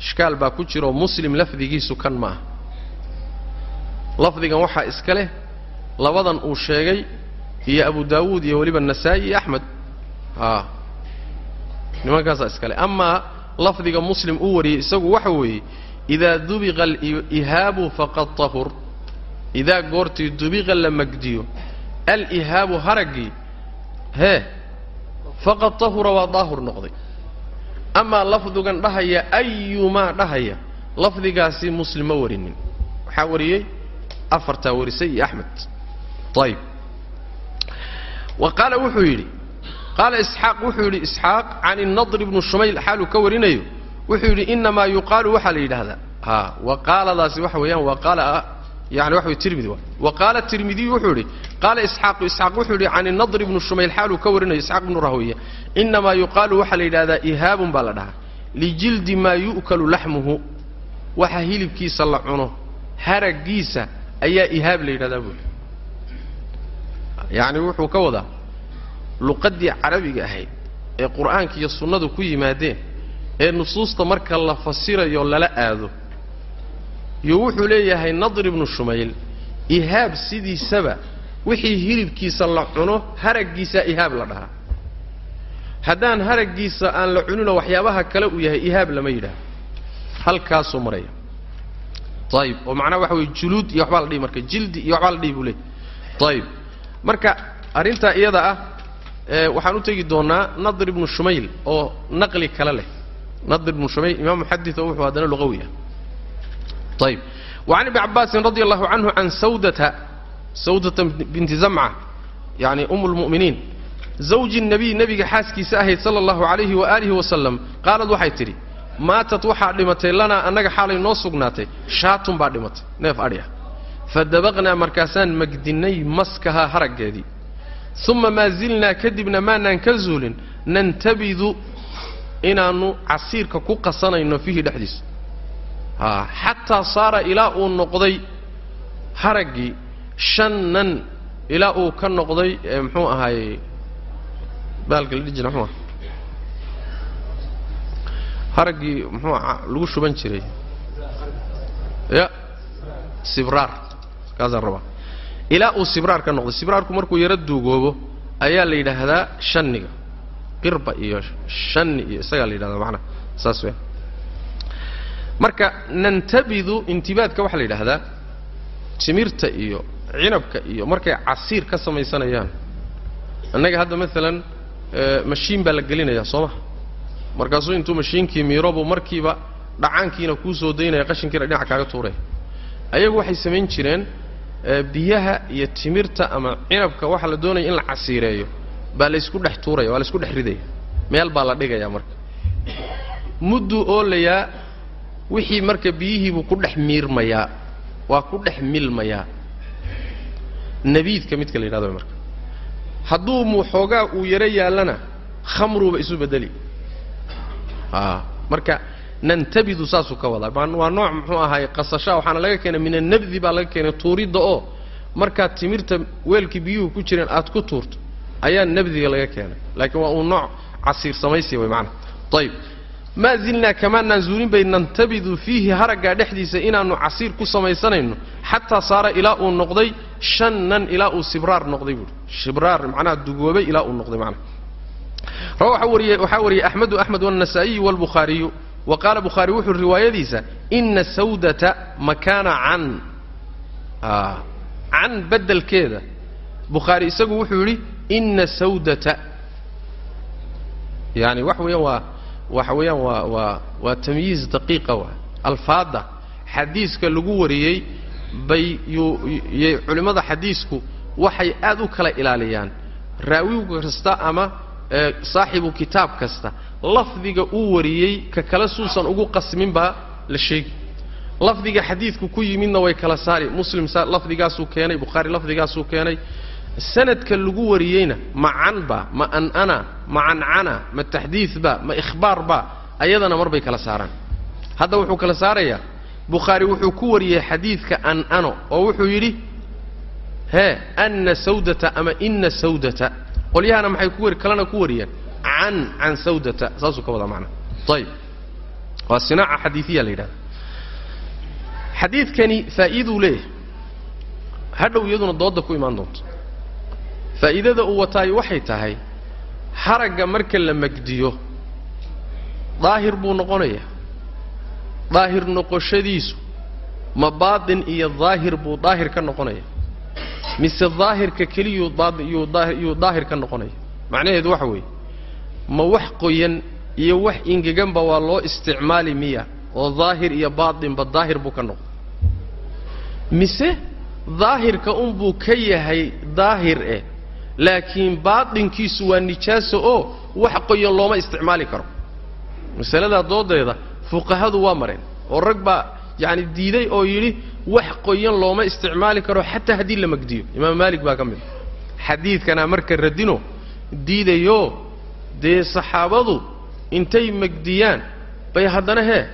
ishkaal baa ku jira oo muslim lafdigiisu kan ma lafdigan waxaa iska leh labadan uu sheegay iyo abu daawuud iyo weliba nasaa'i iyo axmed a nimankaasaa iska leh. Amaa lafdiga muslim uu wariyey isagu waxa weeye idaa dubiqa alihaabu faqad tahur. Idaa goortii dubiqa la magdiyo alihaabu haraggii hee faqad tahura waa daahur noqday. Amaa lafdigan dhahaya ayumaa dhahaya. Lafdigaasi muslim ma warinin. Waxaa wariyey afartaa warisay iyo axmed ayib wa qaala wuxuu yidhi qaala isxaaq wuxuu yidhi isxaaq can inadr ibnu shumayl xaaluu ka warinayo. Wuxuu yidhi inamaa yuqaalu waxaa la yidhaahdaa. Ha wa qaaladaasi waxa weeyaan wa qaala yani waxa way tirmidi waa. Wa qaala tirmidiyu wuxuu yidhi qaala isxaaqu isxaaq wuxuu yidhi can inadr ibnu shumayl xaaluu ka warinayo isxaaq ibnu rahwiya inamaa yuqaalu waxaa la yidhahdaa ihaabun baa la dhahaa lijildi maa yu'kalu laxmuhu waxa hilibkiisa la cuno haraggiisa ayaa ihaab la yidhahdaa buuli yacni wuxuu ka wadaa luqaddii carabiga ahayd ee qur'aanka iyo sunnadu ku yimaadeen ee nusuusta marka la fasirayo lala aado iyo wuxuu leeyahay nadr ibnu shumayl ihaab sidiisaba wixii hilibkiisa la cuno haraggiisa ihaab la dhahaa. Haddaan haraggiisa aan la cunino waxyaabaha kale uu yahay ihaab lama yidhaah halkaasuu maraya. Ayib oo macnaha waxa weye juluud iyo waxbaa la dhihi marka jildi iyo waxbaa la dhihi buu leey ayib marka arrintaa iyada ah waxaan u tegi doonnaa nadir ibnu shumayl oo naqli kale leh. Nadir ibnu shumayl imaam muxadid oo wuxuu haddana luqawi ah ayib wacan ibni cabbaasin radi allahu canhu can sawdata sawdata binti zamca yani um lmu'miniin zawji nabiy nebiga xaaskiisa ahayd sala allahu calayhi waaalihi wasalam qaalad waxay tidhi maatat waxaa dhimatay lanaa annaga xaalay noo sugnaatay shaatun baa dhimatay. Neef adhi fadabaqnaa markaasaan magdinnay maskaha haraggeedii. Uma maa zilnaa kadibna maanaan ka zuulin nantabidu inaannu casiirka ku qasanayno fiihi dhexdiisa. Xataa saara ilaa uu noqday haraggii shannan ilaa uu ka noqday muxuu ahaayey baalka la dhihi jira mxuu haraggii muxuu lagu shuban jiray. Ya sibraar kaasaan rabaa. Ilaa uu sibraar ka noqday. Sibraarku markuu yaro duugoobo ayaa la yidhaahdaa shanniga. Qirba iyo shanni iyo isagaa la yidhahdaa macnaha saas weya marka nantabidu intibaadka waxaa la yidhaahdaa timirta iyo cinabka iyo markay casiir ka samaysanayaan. Annaga hadda maalan mashiin baa la gelinayaa soo maha markaasuu intuu mashiinkii miirobuu markiiba dhacaankiina kuu soo daynaya qashinkiina dhinac kaaga tuuraya ayagu waxay samayn jireen biyaha iyo timirta ama cinabka waxaa la doonaya in la casiireeyo baa laysku dhex tuuraya waa laysku dhex ridaya meel baa la dhigaya marka. Mudduu oolayaa wixii marka biyihiibuu ku dhex miirmayaa waa ku dhex milmayaa nabiidka midka la yidhahdo marka. Hadduu muxoogaa uu yaro yaallana khamruuba isu bedeli. A marka nantabidu saasuu ka wadaa. Waa nooc muxuu ahaay qasashaa waxaana laga keenay min annabdi baa laga keenay tuuridda oo. Markaad timirta weelkii biyuhu ku jireen aad ku tuurto ayaa nabdiga laga keenay. Laakiin waa uu nooc casiir samaysiya way maanaa ayib maa zilnaa kamaanaan zuulin bay nantabidu fiihi haraggaa dhexdiisa inaannu casiir ku samaysanayno xataa saara ilaa uu noqday shannan ilaa uu sibraar noqday buui sibraar macnaha dugoobay ilaa uu noqday manaa waxaa wariyey axmedu axmed wanasaa-iyu wa qaala bukhaari wuxuu riwaayadiisa inna sawdata makaana can. Ah, can bedelkeeda bukhaari isagu wuxuu yidhi inna sawdata. Yani wax weeyaan waa waxa weeyaan waa waa waa tamyiiz daqiiqa waa. Alfaadda xadiiska lagu wariyey bay yuu culimmada xadiisku waxay aad u kala ilaaliyaan. Raawiga kasta ama saaxibu kitaab kasta lafdiga uu wariyey ka kale suusan ugu qasmin baa la sheegi. Lafdiga xadiidku ku yimidna way kala saari. Muslim lafdigaasuu keenay bukhaari lafdigaasuu keenay sanadka lagu wariyeyna ma canba ma an'ana ma cancana ma taxdiidba ma ikhbaarba ayadana marbay kala saaraan. Hadda wuxuu kala saarayaa bukhaari wuxuu ku wariyey xadiidka an'ano oo wuxuu yidhi hee anna sawdata ama inna sawdata. Qolyahana maxay ku kalena ku wariyeen can can sawdata. Saasuu ka wadaa macnaa ayib waa sinaaca xadiidiya la yidhahda xadiidkani faa'iiduu leeyahay. Hadhow iyaduna doodda ku imaan doonto faa'iidada uu wataayo waxay tahay haragga marka la magdiyo daahir buu noqonayaa. Daahir noqoshadiisu ma baatin iyo daahir buu daahir ka noqonaya mise daahirka keliyuu yuu daahir ka noqonaya. Macnaheedu waxa weeye ma wax qoyan iyo wax ingeganba waa loo isticmaali miya oo daahir iyo baatinba daahir buu ka noqday mise daahirka unbuu ka yahay daahir eh laakiin baatinkiisu waa nijaaso oo wax qoyan looma isticmaali karo. Masaladaa doodeeda fuqahadu waa mareen oo rag baa yacani diiday oo yidhi wax qoyan looma isticmaali karo xataa haddii la magdiyo. Imaam maalik baa ka mid xadiidkanaa marka radino diidayo dee saxaabadu intay magdiyaan bay haddana hee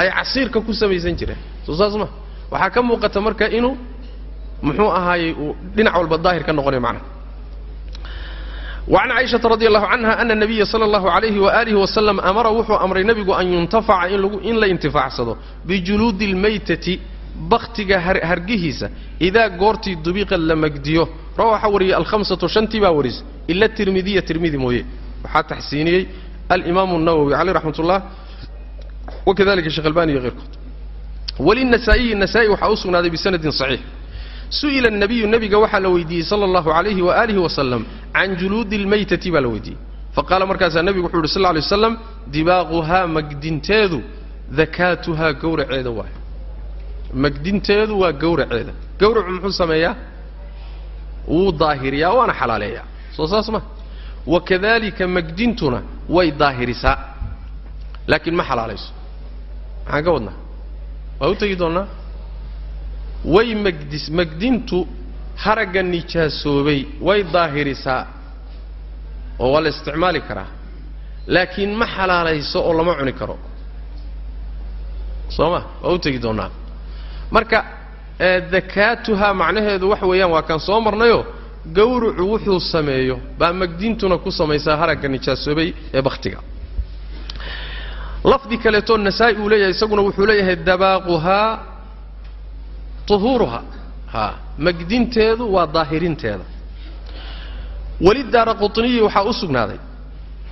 ay casiirka ku samaysan jireen. Soo saas ma. Waxaa ka muuqata marka inuu muxuu ahaayey uu dhinac walba daahir ka noqonayo macnaha وعن عائشة رضي الله عنها أن النبي صلى الله عليه وآله وسلم أمر وحو أمر نبي أن ينتفع إن, لغو إن لا ينتفع صدو بجلود الميتة بختك هرقهيسة إذا قرتي دبيقا لمجديو روح وري الخمسة شنتي باوريز إلا الترمذية ترمذي مويه وحتى حسيني الإمام النووي عليه رحمة الله وكذلك الشيخ الباني غيركم وللنسائي النسائي وحاوسنا هذا بسند صحيح su'ila nabiyu nebiga waxaa la weydiiyey sala allahu calayhi waaalih wasalam can juluudi lmaytati baa la weydiiyey. Fa qaala markaasaa nebigu wuxuu yidhi sal lla lay dibaaquhaa magdinteedu dakaatuhaa gawraceeda waay magdinteedu waa gawraceeda gawracu muxuu sameeyaa? Wuu daahiriyaa waana xalaaleeyaa. Soo saas ma. Wakadalika magdintuna way daahirisaa. Laakiin ma xalaalayso. Maxaan ka wadnaa? Waa u tegi doonnaa? Way magdis magdintu haragga nijaasoobay way daahirisaa oo waa la isticmaali karaa. Laakiin ma xalaalayso oo lama cuni karo. Soo ma waa u tegi doonnaa marka dakaatuhaa macnaheedu waxa weeyaan waa kaan soo marnayoo gawrucu wuxuu sameeyo baa magdintuna ku samaysaa haragga nijaasoobay ee bakhtiga. Lafdi kaleetoo nasaa-i uu leeyahay isaguna wuxuu leeyahay dabaaquhaa uhuuruha ha magdinteedu waa daahirinteeda welidaara quطniyi waxaa u sugnaaday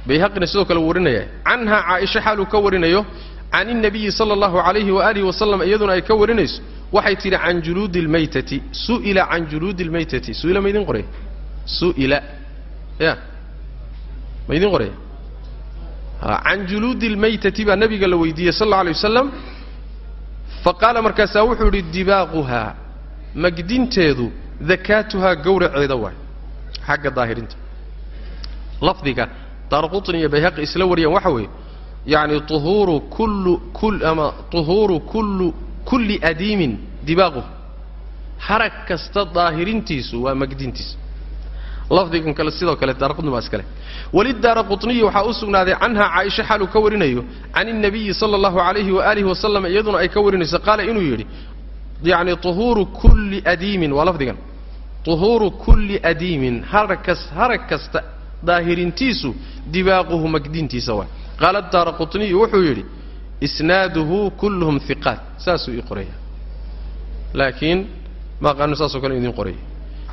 bayhaqina sidoo kale warinaya canhaa caaisha xaaluu ka warinayo can الnabiyi salى اllahu عalayhi waalihi wasalam iyaduna ay ka warinayso waxay tidhi can juluudi اlmaytati su'ila can juluudi اlmaytati su'ila maydin qoraya su'ila ya maydin qoraya can juluudi اlmaytati baa nabiga la weydiiyey sal اlه alيه wasalam faqaala markaasaa wuxuu idhi dibaaquhaa magdinteedu dakaatuhaa gawraceeda waay. Xagga daahirinta. Lafdiga daaraqutni iyo bayhaqi isla wariyaan waxa weeye yacni uhuuru kullu kul ama uhuuru kullu kulli adiimin dibaaquh harag kasta daahirintiisu waa magdintiisa lafdigan kale sidoo kale daaraqutni baa iskale. Walidaara qutniyi waxaa u sugnaaday canhaa caaisha xaaluu ka warinayo can innabiyi sala allahu calayhi waaalih wasalam iyaduna ay ka warinayso qaala inuu yidhi yacni uhuuru kulli adiimin waa lafdigan. Uhuuru kulli adiimin harakas harag kasta daahirintiisu dibaaquhu magdintiisa waay qaala daara qutniyu wuxuu yidhi isnaaduhu kulluhum iqaat saasuu ii qoraya laakiin maaqaanu saasoo kale idin qoraya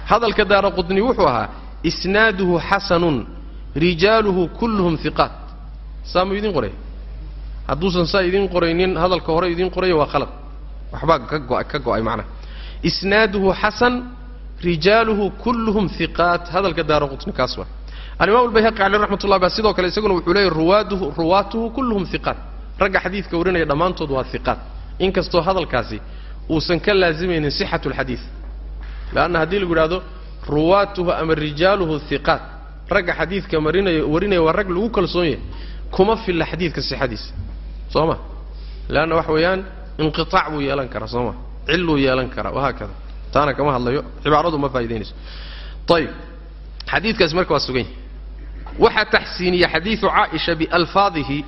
hadalka daara qutni wuxuu ahaa isnaaduhu xasanun rijaaluhu kulluhum hiqaat saa muu idiin qoraya hadduusan saa idiin qoraynin hadalka hore idiin qoraya waa khalad waxbaa ka go ka go'ay macnaha isnaaduhu xasan rijaaluhu kulluhum hiqaat hadalka daara qutni kaas waa alimaam albayhaqi caleyh raxmat ullah baa sidoo kale isaguna wuxuu leeyahy ruwaaduhu ruwaatuhu kulluhum hiqaat ragga xadiidka warinaya dhammaantood waa hiqaat inkastoo hadalkaasi uusan ka laazimaynin sixatu alxadiid leanna haddii lagu idhahdo ruwaatuhu ama rijaaluhu hiqaat ragga xadiidka marinaya warinaya waa rag lagu kalsoon yahay. Kuma filla xadiidka sixadiisa. Soo ma? Leanna waxa weeyaan inqiaac buu yeelan karaa soo ma? Cilluu yeelan karaa wahaakada taana kama hadlayo cibaaradu ma faa'idaynayso ayib xadiidkaasi marka waa sugan yahay. Waxaa taxsiiniya xadiidu caaisha bialfaadihi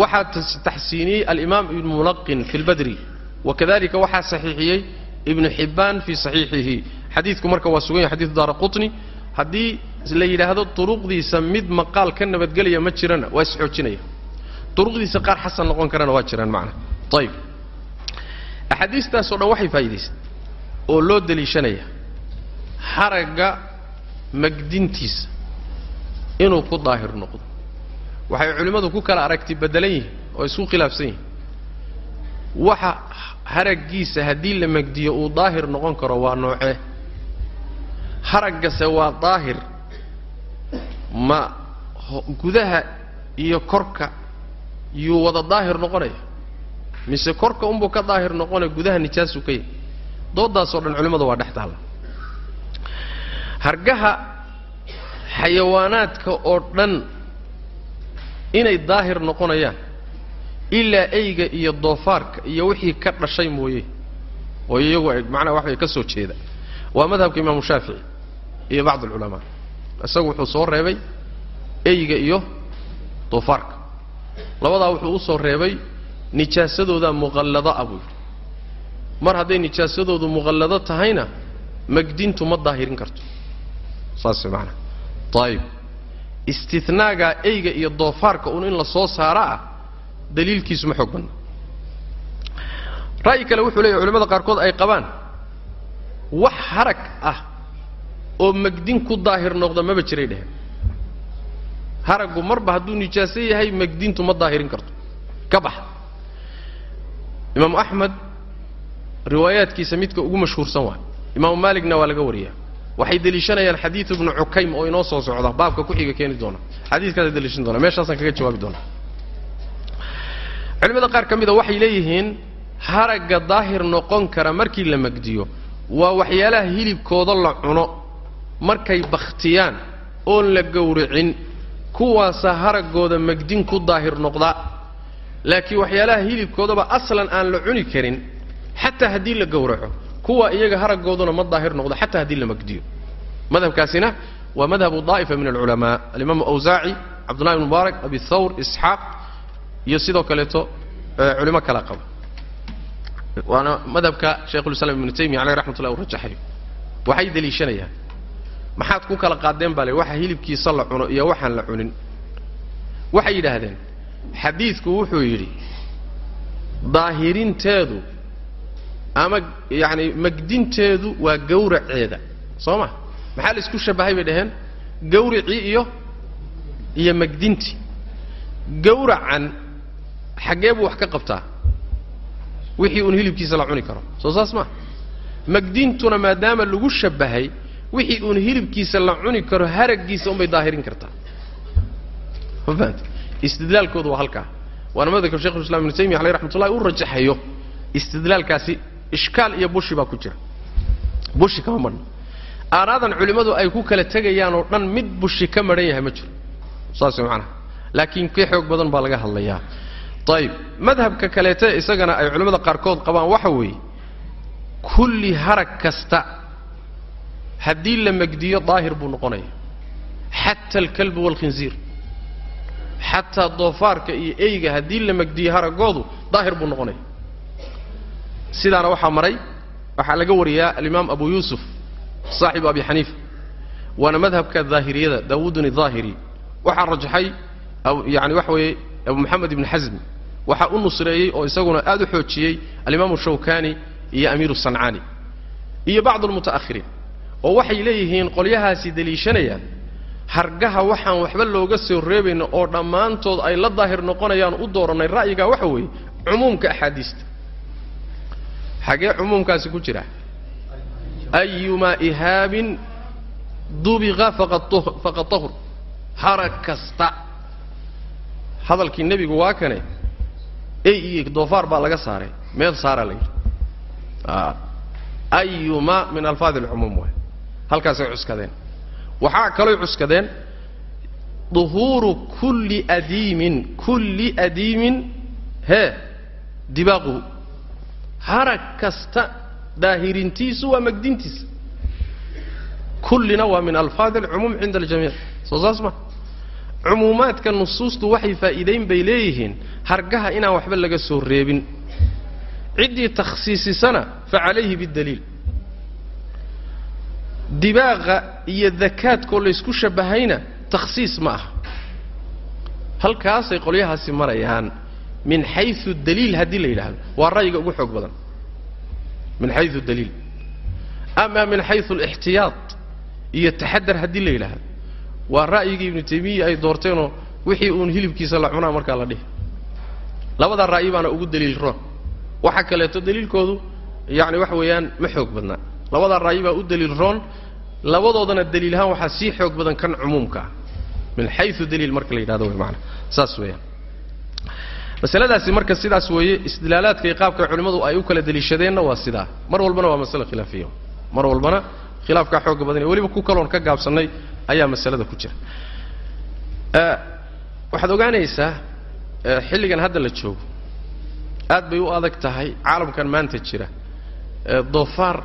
waxaa taxsiiniyey alimaam ibnu mulaqin fi lbadri wakadalika waxaa saxiixiyey ibnu xibbaan fii saxiixihi xadiidku marka waa sugan yahay xadiidu daara haddii la yidhaahdo duruqdiisa mid maqaal ka nabadgelaya ma jirana waa isxoojinaya duruqdiisa qaar xasan noqon karana waa jiraan macna. Ayib axaadiistaasoo dhan waxay faa'idaysay oo loo deliishanaya haragga magdintiisa inuu ku daahir noqdo. Waxay culimmadu ku kala aragti beddelan yihiin oo isku khilaafsan yihiin. Waxa haraggiisa haddii la magdiyo uu daahir noqon karo waa noocee haraggase waa daahir ma gudaha iyo korka yuu wada daahir noqonaya mise korka unbuu ka daahir noqonaya gudaha nijaasuu ka yahay doodaasoo dhan culimmadu waa dhex taalla hargaha xayawaanaadka oo dhan inay daahir noqonayaan ilaa eyga iyo doofaarka iyo wixii ka dhashay mooye oo iyagu ay macnaha wax way ka soo jeeda. Waa madhabka imaamu shaafici iyo bacd alculamaa. Isagu wuxuu soo reebay eyga iyo doofaarka labadaa wuxuu u soo reebay nijaasadooda muqallada ah buu yidhi. Mar hadday nijaasadoodu muqallado tahayna magdintu ma daahirin karto. Saas maanaa ayib istinaagaa eyga iyo doofaarka un in la soo saara ah daliilkiisu ma xoog badna. Ra'yi kale wuxuu leeyahy culamada qaarkood ay qabaan wax harag ah oo magdin ku daahir noqda maba jiray dheheen haraggu marba hadduu nijaaso yahay magdintu ma daahirin karto. Ka bax imaamu axmed riwaayaadkiisa midka ugu mashhuursan waa imaamu maaligna waa laga wariyaa. Waxay deliishanayaan xadiid ibnu cukaym oo inoo soo socda baabka ku xiga keeni doona. Xadiiskaasay deliishan doona meeshaasaan kaga jawaabi doona. Culimada qaar ka mida waxay leeyihiin haragga daahir noqon kara markii la magdiyo waa waxyaalaha hilibkooda la cuno markay bakhtiyaan oon la gowracin kuwaasaa haraggooda magdin ku daahir noqda. Laakiin waxyaalaha hilibkoodaba aslan aan la cuni karin xataa haddii la gowraco kuwa iyaga haraggooduna ma daahir noqdo xataa haddii la magdiyo. Madhabkaasina waa madhabu daa'ifa min alculamaa. Alimaamu awsaaci cabdullahi ibn mubaarak abi thawr isxaaq iyo sidoo kaleeto culimo kala qaba waana madhabka shaykhulislaam ibnu taymiya aleyh raxmat ullahi u rajaxayo waxay deliishanayaan maxaad ku kala qaadeen baa le waxa hilibkiisa la cuno iyo waxaan la cunin. Waxay yidhaahdeen xadiidku wuxuu yidhi daahirinteedu ama yacani magdinteedu waa gawraceeda. Soo ma? Maxaa la isku shabahay bay dhaheen? Gawracii iyo iyo magdintii gawracan xaggee buu wax ka qabtaa wixii uun hilibkiisa la cuni karo. Soo saas maa magdintuna maadaama lagu shabahay wixii uun hilibkiisa la cuni karo haraggiisa unbay daahirin kartaa. Ma fahamte istidlaalkoodu waa halkaa. Waana madhabka shekhulislam ibnu taymiya aleyh raxmat ullahi uu rajaxayo istidlaalkaasi ishkaal iyo bushi baa ku jira. Bushi kama marhno aaraadan culimmadu ay ku kala tegayaan oo dhan mid bushi ka madhan yahay ma jiro. Saas macanaha laakiin ka xoog badan baa laga hadlayaa. Ayib madhabka kaleete isagana ay culimmada qaarkood qabaan waxa weeye kulli harag kasta haddii la magdiyo daahir buu noqonaya. Xata alkalbu waalkhinziir xataa doofaarka iyo eyga haddii la magdiyo haraggoodu daahir buu noqonaya. Sidaana waxaa maray waxaa laga wariyaa alimaam abu yuusuf saaxibu abi xaniifa. Waana madhabka daahiriyada daawudun idaahiri waxaa rajaxay yani waxa weeye abu moxamed ibni xasmi waxaa u nusreeyey oo isaguna aad u xoojiyey alimaamu shawkani iyo amiiru sancaani. Iyo bacdu almuta'ahiriin oo waxay leeyihiin qolyahaasi deliishanayaan. Hargaha waxaan waxba looga soo reebayno oo dhammaantood ay la daahir noqonayaan u doorannay ra'yigaa waxa weeye cumuumka axaadiista. Xagee cumuumkaasi ku jira? Ayumaa ihaabin dubiqa faqad tahur harag kasta. Hadalkii nebigu waa kane ey iyo doofaar baa laga saaray. Meel saaraa la yidhi. Ayuma min alfaadi alcumuum waay halkaasay cuskadeen. Waxaa kalooy cuskadeen duhuuru kulli adiimin kulli adiimin hee dibaaquhu harag kasta daahirintiisu waa magdintiisa kullina waa min alfaadi alcumuum cinda aljamiic. Soo saas ma. Cumuumaadka nusuustu waxay faa'iidayn bay leeyihiin hargaha inaan waxba laga soo reebin. Ciddii takhsiisisana fa calayhi bidaliil dibaaqa iyo dakaadkoo laysku shabbahayna takhsiis ma aha. Halkaasay qolyahaasi marayaan min xayu daliil haddii la yidhaahdo. Waa ra'yiga ugu xoog badan. Min xayu daliil. Ama min xayu alixtiyaad iyo taxadar haddii la yidhaahdo. Waa ra'yigii ibnu taymiya ay doorteenoo wixii uun hilibkiisa la cunaa markaa la dhihi. Labadaa ra'yi baana ugu daliil roon. Waxa kaleeto daliilkoodu yacni waxa weeyaan ma xoog badnaa labadaa ra'yi baa u daliil roon. Labadoodana daliil ahaan waxaa sii xoog badan kan cumuumka ah. Min xayu daliil marka la yidhahdo way maanaa saas weeyaan. Masaladaasi marka sidaas weeye istidlaalaadka iyo qaabka culimmadu ay u kala deliishadeenna waa sidaa. Mar walbana waa masale khilaafiya mar walbana khilaafkaa xooga badan weliba ku kaloon ka gaabsannay ayaa masalada ku jira. Waxaad ogaanaysaa xilligan hadda la joogo aad bay u adag tahay caalamkan maanta jira. Doofaar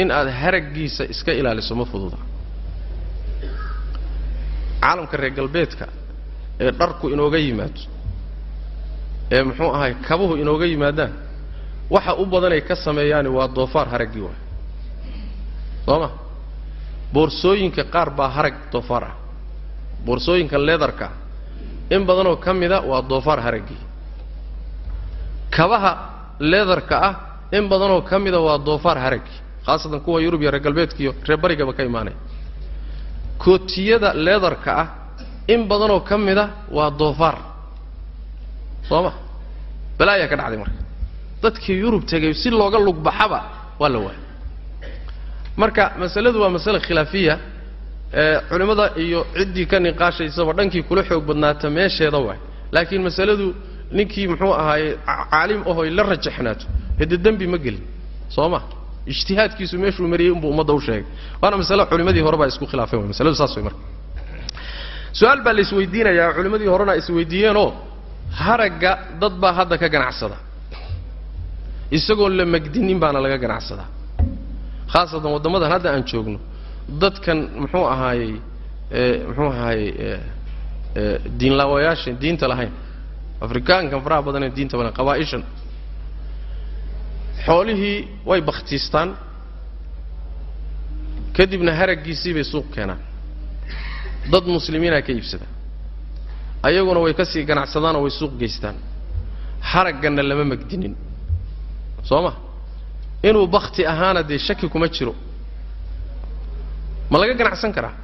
in aad haraggiisa iska ilaaliso ma fududa. Caalamka reer galbeedka ee dharku inooga yimaado ee muxuu ahay kabuhu inooga yimaadaan waxa u badanay ka sameeyaani waa doofaar haraggii waay. Soo ma? Boorsooyinka qaar baa harag doofaar ah. Boorsooyinka leedarka in badanoo ka mida waa doofaar haraggii kabaha leedarka ah in badanoo ka mida waa doofaar haraggii khaasatan kuwa yurub iyo reer galbeedkiiyo reer barigaba ka imaanaya kootiyada leedarka ah in badanoo ka mida waa doofaar. Soo ma balaayaa ka dhacday marka. Dadkii yurub tegay si looga lugbaxaba waa la waayay. Marka masaladu waa masale khilaafiya. Culimmada iyo ciddii ka niqaashaysaba dhankii kula xoog badnaata meesheeda waay. Laakiin masaladu ninkii muxuu ahaaye caalim ahoy la rajaxnaato. Hede dembi ma gelin. Soo ma ijtihaadkiisu meeshuu mariyey unbuu ummadda u sheegay. Waana masale culimmadii hore baa isku khilaafeen way masaladu saas way marka. Su'aal baa la isweydiinayaa culimmadii horena isweydiiyeenoo haragga dad baa hadda ka ganacsada. Isagoon la magdinin baana laga ganacsadaa khaasatan waddamadan hadda aan joogno dadkan muxuu ahaayey muxuu ahaayey diinlaawayaashan diinta lahayn. Afrikaankan faraha badanee diinta badan qabaa'ishan xoolihii way bakhtiistaan. Kadibna haraggiisii bay suuq keenaan. Dad muslimiinaa ka iibsada ayaguna way ka sii ganacsadaanoo way suuq geystaan. Haragganna lama magdinin. Soo ma? Inuu bakti ahaana dee shaki kuma jiro. Ma laga ganacsan karaa?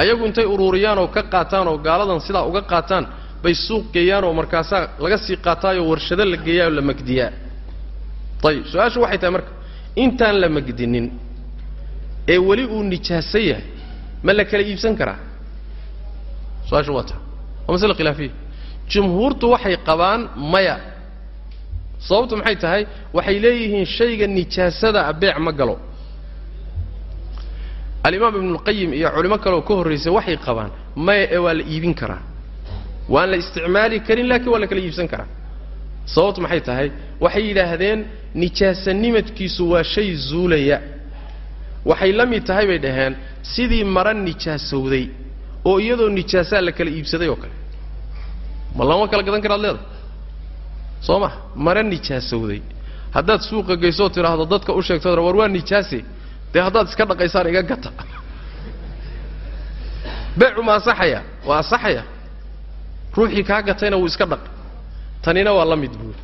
Ayagu intay uruuriyaan oo ka qaataan oo gaaladan sidaa uga qaataan bay suuq geeyaan oo markaasaa laga sii qaataayoo warshado la geeyaa oo la magdiyaa ayib su'aashu waxay tahay marka intaan la magdinin ee weli uu nijaaso yahay ma la kala iibsan karaa? Su'aashu waa taa waa masale khilaafiya. Jumhuurtu waxay qabaan maya. Sababtu maxay tahay? Waxay leeyihiin shayga nijaasada beec ma galo. Alimaam ibnulqayim iyo culimo kaleoo ka horraysay waxay qabaan maya ee waa la iibin karaa. Waan la isticmaali karin laakiin waa la kala iibsan karaa sababtu maxay tahay? Waxay yidhaahdeen nijaasanimadkiisu waa shay zuulaya. Waxay la mid tahay bay dhaheen sidii mara nijaasowday oo iyadoo nijaasaa la kala iibsaday oo kale. Ma lama kala gadan karaad leedahay? Soo ma mara nijaasowday. Haddaad suuqa gaysoo tidhaahdo dadka u sheegto war waa nijaase dee haddaad iska dhaqaysaan iga gata. Beecu ma asaxaya? Waa asaxaya. Ruuxii kaa gatayna wuu iska dhaq tanina waa la mid buuri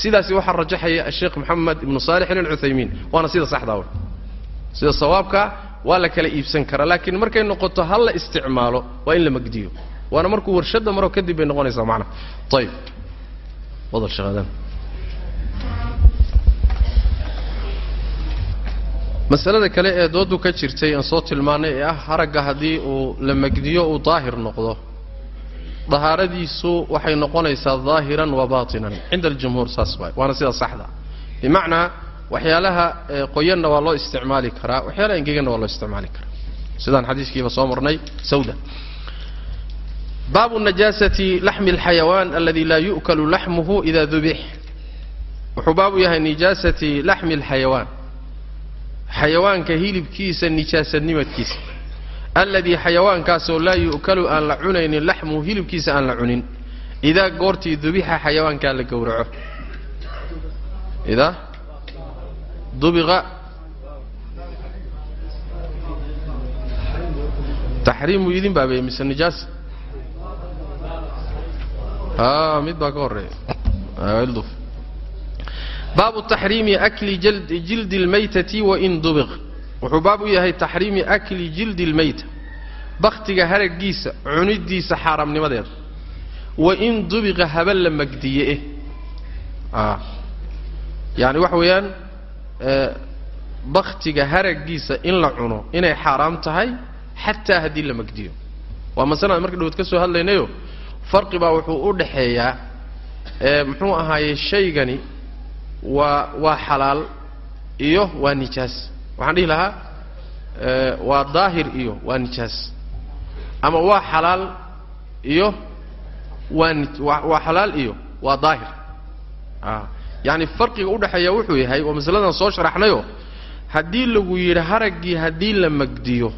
sidaasi waxaa rajaxaya asheekh moxamed ibnu saalixin alcuthaymiin waana sida saxdaa wey sida sawaabkaa waa la kala iibsan karaa laakiin markay noqoto ha la isticmaalo waa in la magdiyo. Waana markuu warshadda maro kadib bay noqonaysaa macnaha ayib wadal sheekhadan masalada kale ee doodu ka jirtay aan soo tilmaannay ee ah haragga haddii uu la magdiyo uu daahir noqdo dahaaradiisu waxay noqonaysaa daahiran wa baatinan. Cinda aljumhuur saas waay. Waana sida saxda. Bimacnaa waxyaalaha qoyanna waa loo isticmaali karaa waxyaalaha engeganna waa loo isticmaali karaa. Sidaan xadiiskiiba soo marnay sawda. Baabu najaasati laxmi alxayawaan aladi laa yu'kalu laxmuhu ida dubix. Wuxuu baabu yahay nijaasati laxmi alxayawaan. Xayawaanka hilibkiisa nijaasanimadkiisa alladii xayawaankaasoo laa yu'kalu aan la cunaynin laxmuhu hilibkiisa aan la cunin idaa goortii dubixa xayawaankaa la gowraco. Idaa dubiqa taxriimu idin baabeeye mise nijaas? A mid baa ka horreeya baabu taxriimi akli jildi اlmaytati wain dubiq wuxuu baab u yahay taxriimi akli jildi اlmayta baktiga haraggiisa cunidiisa xaaraamnimadeeda. Wain dubiqa haba la magdiye eh. Yani waxa weeyaan baktiga haraggiisa in la cuno inay xaaraam tahay xataa haddii la magdiyo. Waa masalaan marka dhawood ka soo hadlaynayo. Farqi baa wuxuu u dhaxeeyaa muxuu ahaaye shaygani waa waa xalaal iyo waa nijaas waxaan dhihi lahaa waa daahir iyo waa nijaas. Ama waa xalaal iyo waa waa xalaal iyo waa daahir. Yacni farqiga udhaxeeya wuxuu yahay waa masaladan soo sharaxnayo haddii lagu yidhi haraggii haddii la magdiyo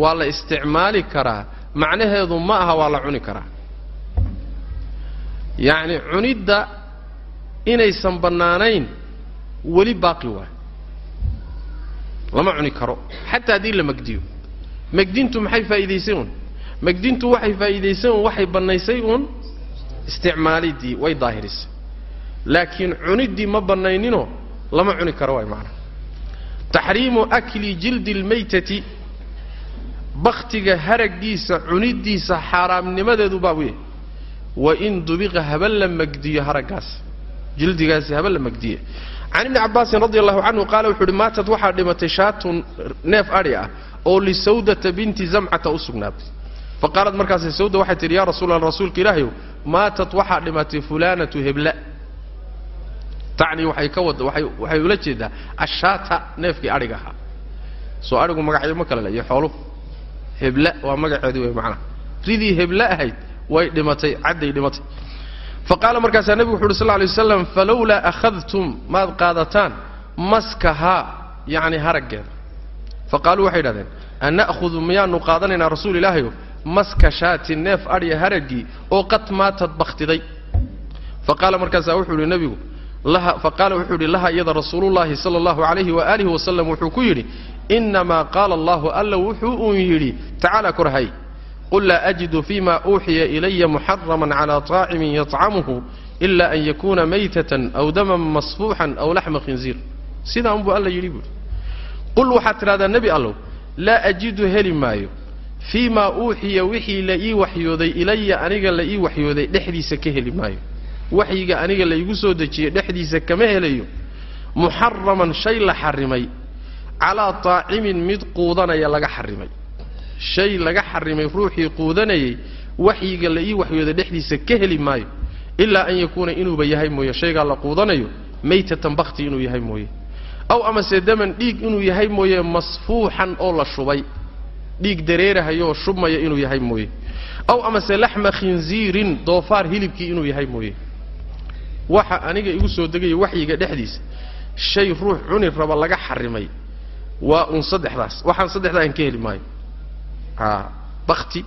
waa la isticmaali karaa macnaheedu ma aha waa la cuni karaa. Yacni cunidda inaysan bannaanayn weli baaqi waay lama cuni karo. Xataa haddii la magdiyo. Magdintu maxay faa'iidaysay uun? Magdintu waxay faa'iidaysay uun waxay bannaysay uun? Isticmaaliddii way daahirisay. Laakiin cuniddii ma bannayninoo lama cuni karo waay macnaha taxriimu akli jildi اlmaytati baktiga haraggiisa cuniddiisa xaaraamnimadeedu baabu yahay wain dubiqa haba la magdiyo haraggaas. Jildigaasi haba la magdiye can ibni cabbaasin radi allahu canhu qaala wuxu uhi maatad waxaa dhimatay shaatun neef adhi ah oo lisawdata binti zamcata u sugnaatay fa qaalat markaase sawda waxay tidhi yaa rasuul alla rasuulka ilaahayow maatad waxaa dhimatay fulaanatu hebla tacni waxay ka wada waay waxay ula jeedaa ashaata neefkii adhiga ahaa soo adhigu magacyo ma kale le iyo xooluhu hebla waa magaceedii wey macnaha ridii hebla ahayd way dhimatay cadday dhimatay fa qaala markaasaa nebigu wuxu uhi sal lay waslam falowlaa akhadtum maad qaadataan maskahaa yacni haraggeeda. Fa qaaluu waxay idhahdeen an na'hudu miyaanu qaadanaynaa rasuul ilaahayo maska shaatin neef adhiya haraggii oo qad maatad bakhtiday. Fa qaala markaasaa wuxuu yidhi nebigu laha fa qaala wuxuu yidhi laha iyada rasuulullaahi sala allahu calayhi waaalihi wasalam wuxuu ku yidhi inamaa qaala allahu alla wuxuu uun yidhi tacaala korhay qul laa ajidu fima uuxiya ilaya muxaraman calaa طaacimin yطcamuhu ila an yakuna maytatan aw daman masfuuxan aw laxma khinziir sidaa unbuu alla yidhi buui qul waxaad tidhahdaa nebi allow laa ajidu heli maayo fii maa uuxiya wixii la ii waxyooday ilaya aniga la ii waxyooday dhexdiisa ka heli maayo waxyiga aniga laigu soo dejiyey dhexdiisa kama helayo muxaraman shay la xarimay calaa taacimin mid quudanaya laga xarimay shay laga xarimay ruuxii quudanayay waxyiga la ii waxyooday dhexdiisa ka heli maayo ilaa an yakuuna inuuba yahay mooye. Shaygaa la quudanayo maytatan bakti inuu yahay mooye. Aw amase daman dhiig inuu yahay mooye masfuuxan oo la shubay. Dhiig dareerahayooo shubmaya inuu yahay mooye. Aw amase laxma khinziirin doofaar hilibkii inuu yahay mooye. Waxa aniga igu soo degaya waxyiga dhexdiisa shay ruux cuni raba laga xarimay. Waa uun saddexdaas. Waxaan saddexdaa aan ka heli maayo bakti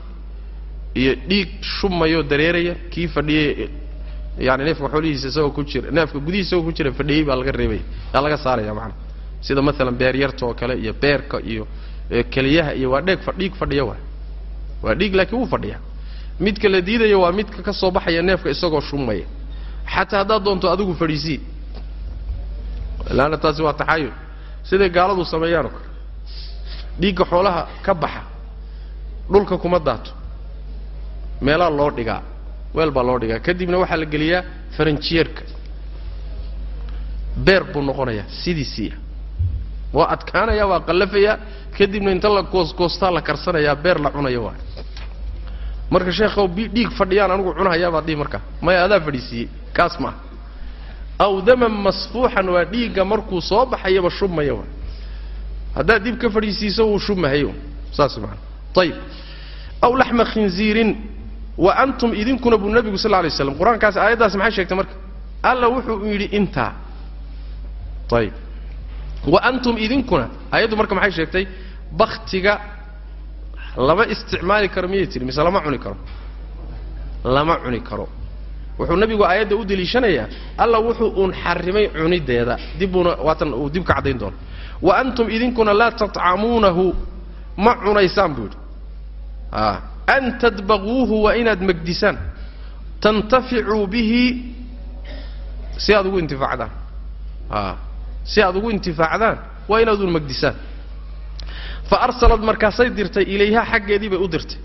iyo dhiig shubmayoo dareeraya kii fadhiyey yani neefka xoolihiisa isagoo ku jira neefka gudihiisa isagoo ku jira fadhiyey baa laga reebaya yaa laga saaraya macana sida maalan beeryarta oo kale iyo beerka iyo keliyaha iyo waa dheeg dhiig fadhiya waay waa dhiig laakiin wuu fadhiya. Midka la diidaya waa midka ka soo baxaya neefka isagoo shumaya. Xataa haddaad doonto adigu fadhiisii laanna taasi waa taxayul siday gaaladu sameeyaanoo kale. Dhiigga xoolaha ka baxa dhulka kuma daato. Meelaa loo dhigaa weel baa loo dhigaa. Kadibna waxaa la geliyaa faranjiyeerka beer buu noqonayaa sidiisiiya waa adkaanaya waa qallafayaa kadibna inta la goosgoostaa la karsanayaa beer la cunaya waay marka sheekhow dhiig fadhiyaan anigu cunahayaa baad dhihi markaa maya adaa fadhiisiiyey kaas maaha aw daman masfuuxan waa dhiigga markuu soo baxayaba shubmaya wa haddaad dib ka fadhiisiiso wuu shubmahayo saas maana ayib aw laxma khinziirin wa antum idinkuna buu nebigu sal lay slam qur'aankaas aayaddaas maxay sheegtay marka? Alla wuxuu yidhi intaa ayib wa antum idinkuna ayaddu marka maxay sheegtay? Baktiga lama isticmaali karo miyay tihi mise lama cuni karo? Lama cuni karo. Wuxuu nebigu aayadda u deliishanayaa alla wuxuu uun xarimay cunideeda dibuuna waatan uu dib ka caddayn doono. Wa antum idinkuna laa tatcamuunahu ma cunaysaan buu yidhi. A an tadbaquuhu waa inaad megdisaan tantaficuu bihi si aad ugu intifaacdaan. A si aad ugu intifaacdaan waa inaad uun megdisaan fa arsalad markaasay dirtay ilayha xaggeedii bay u dirtay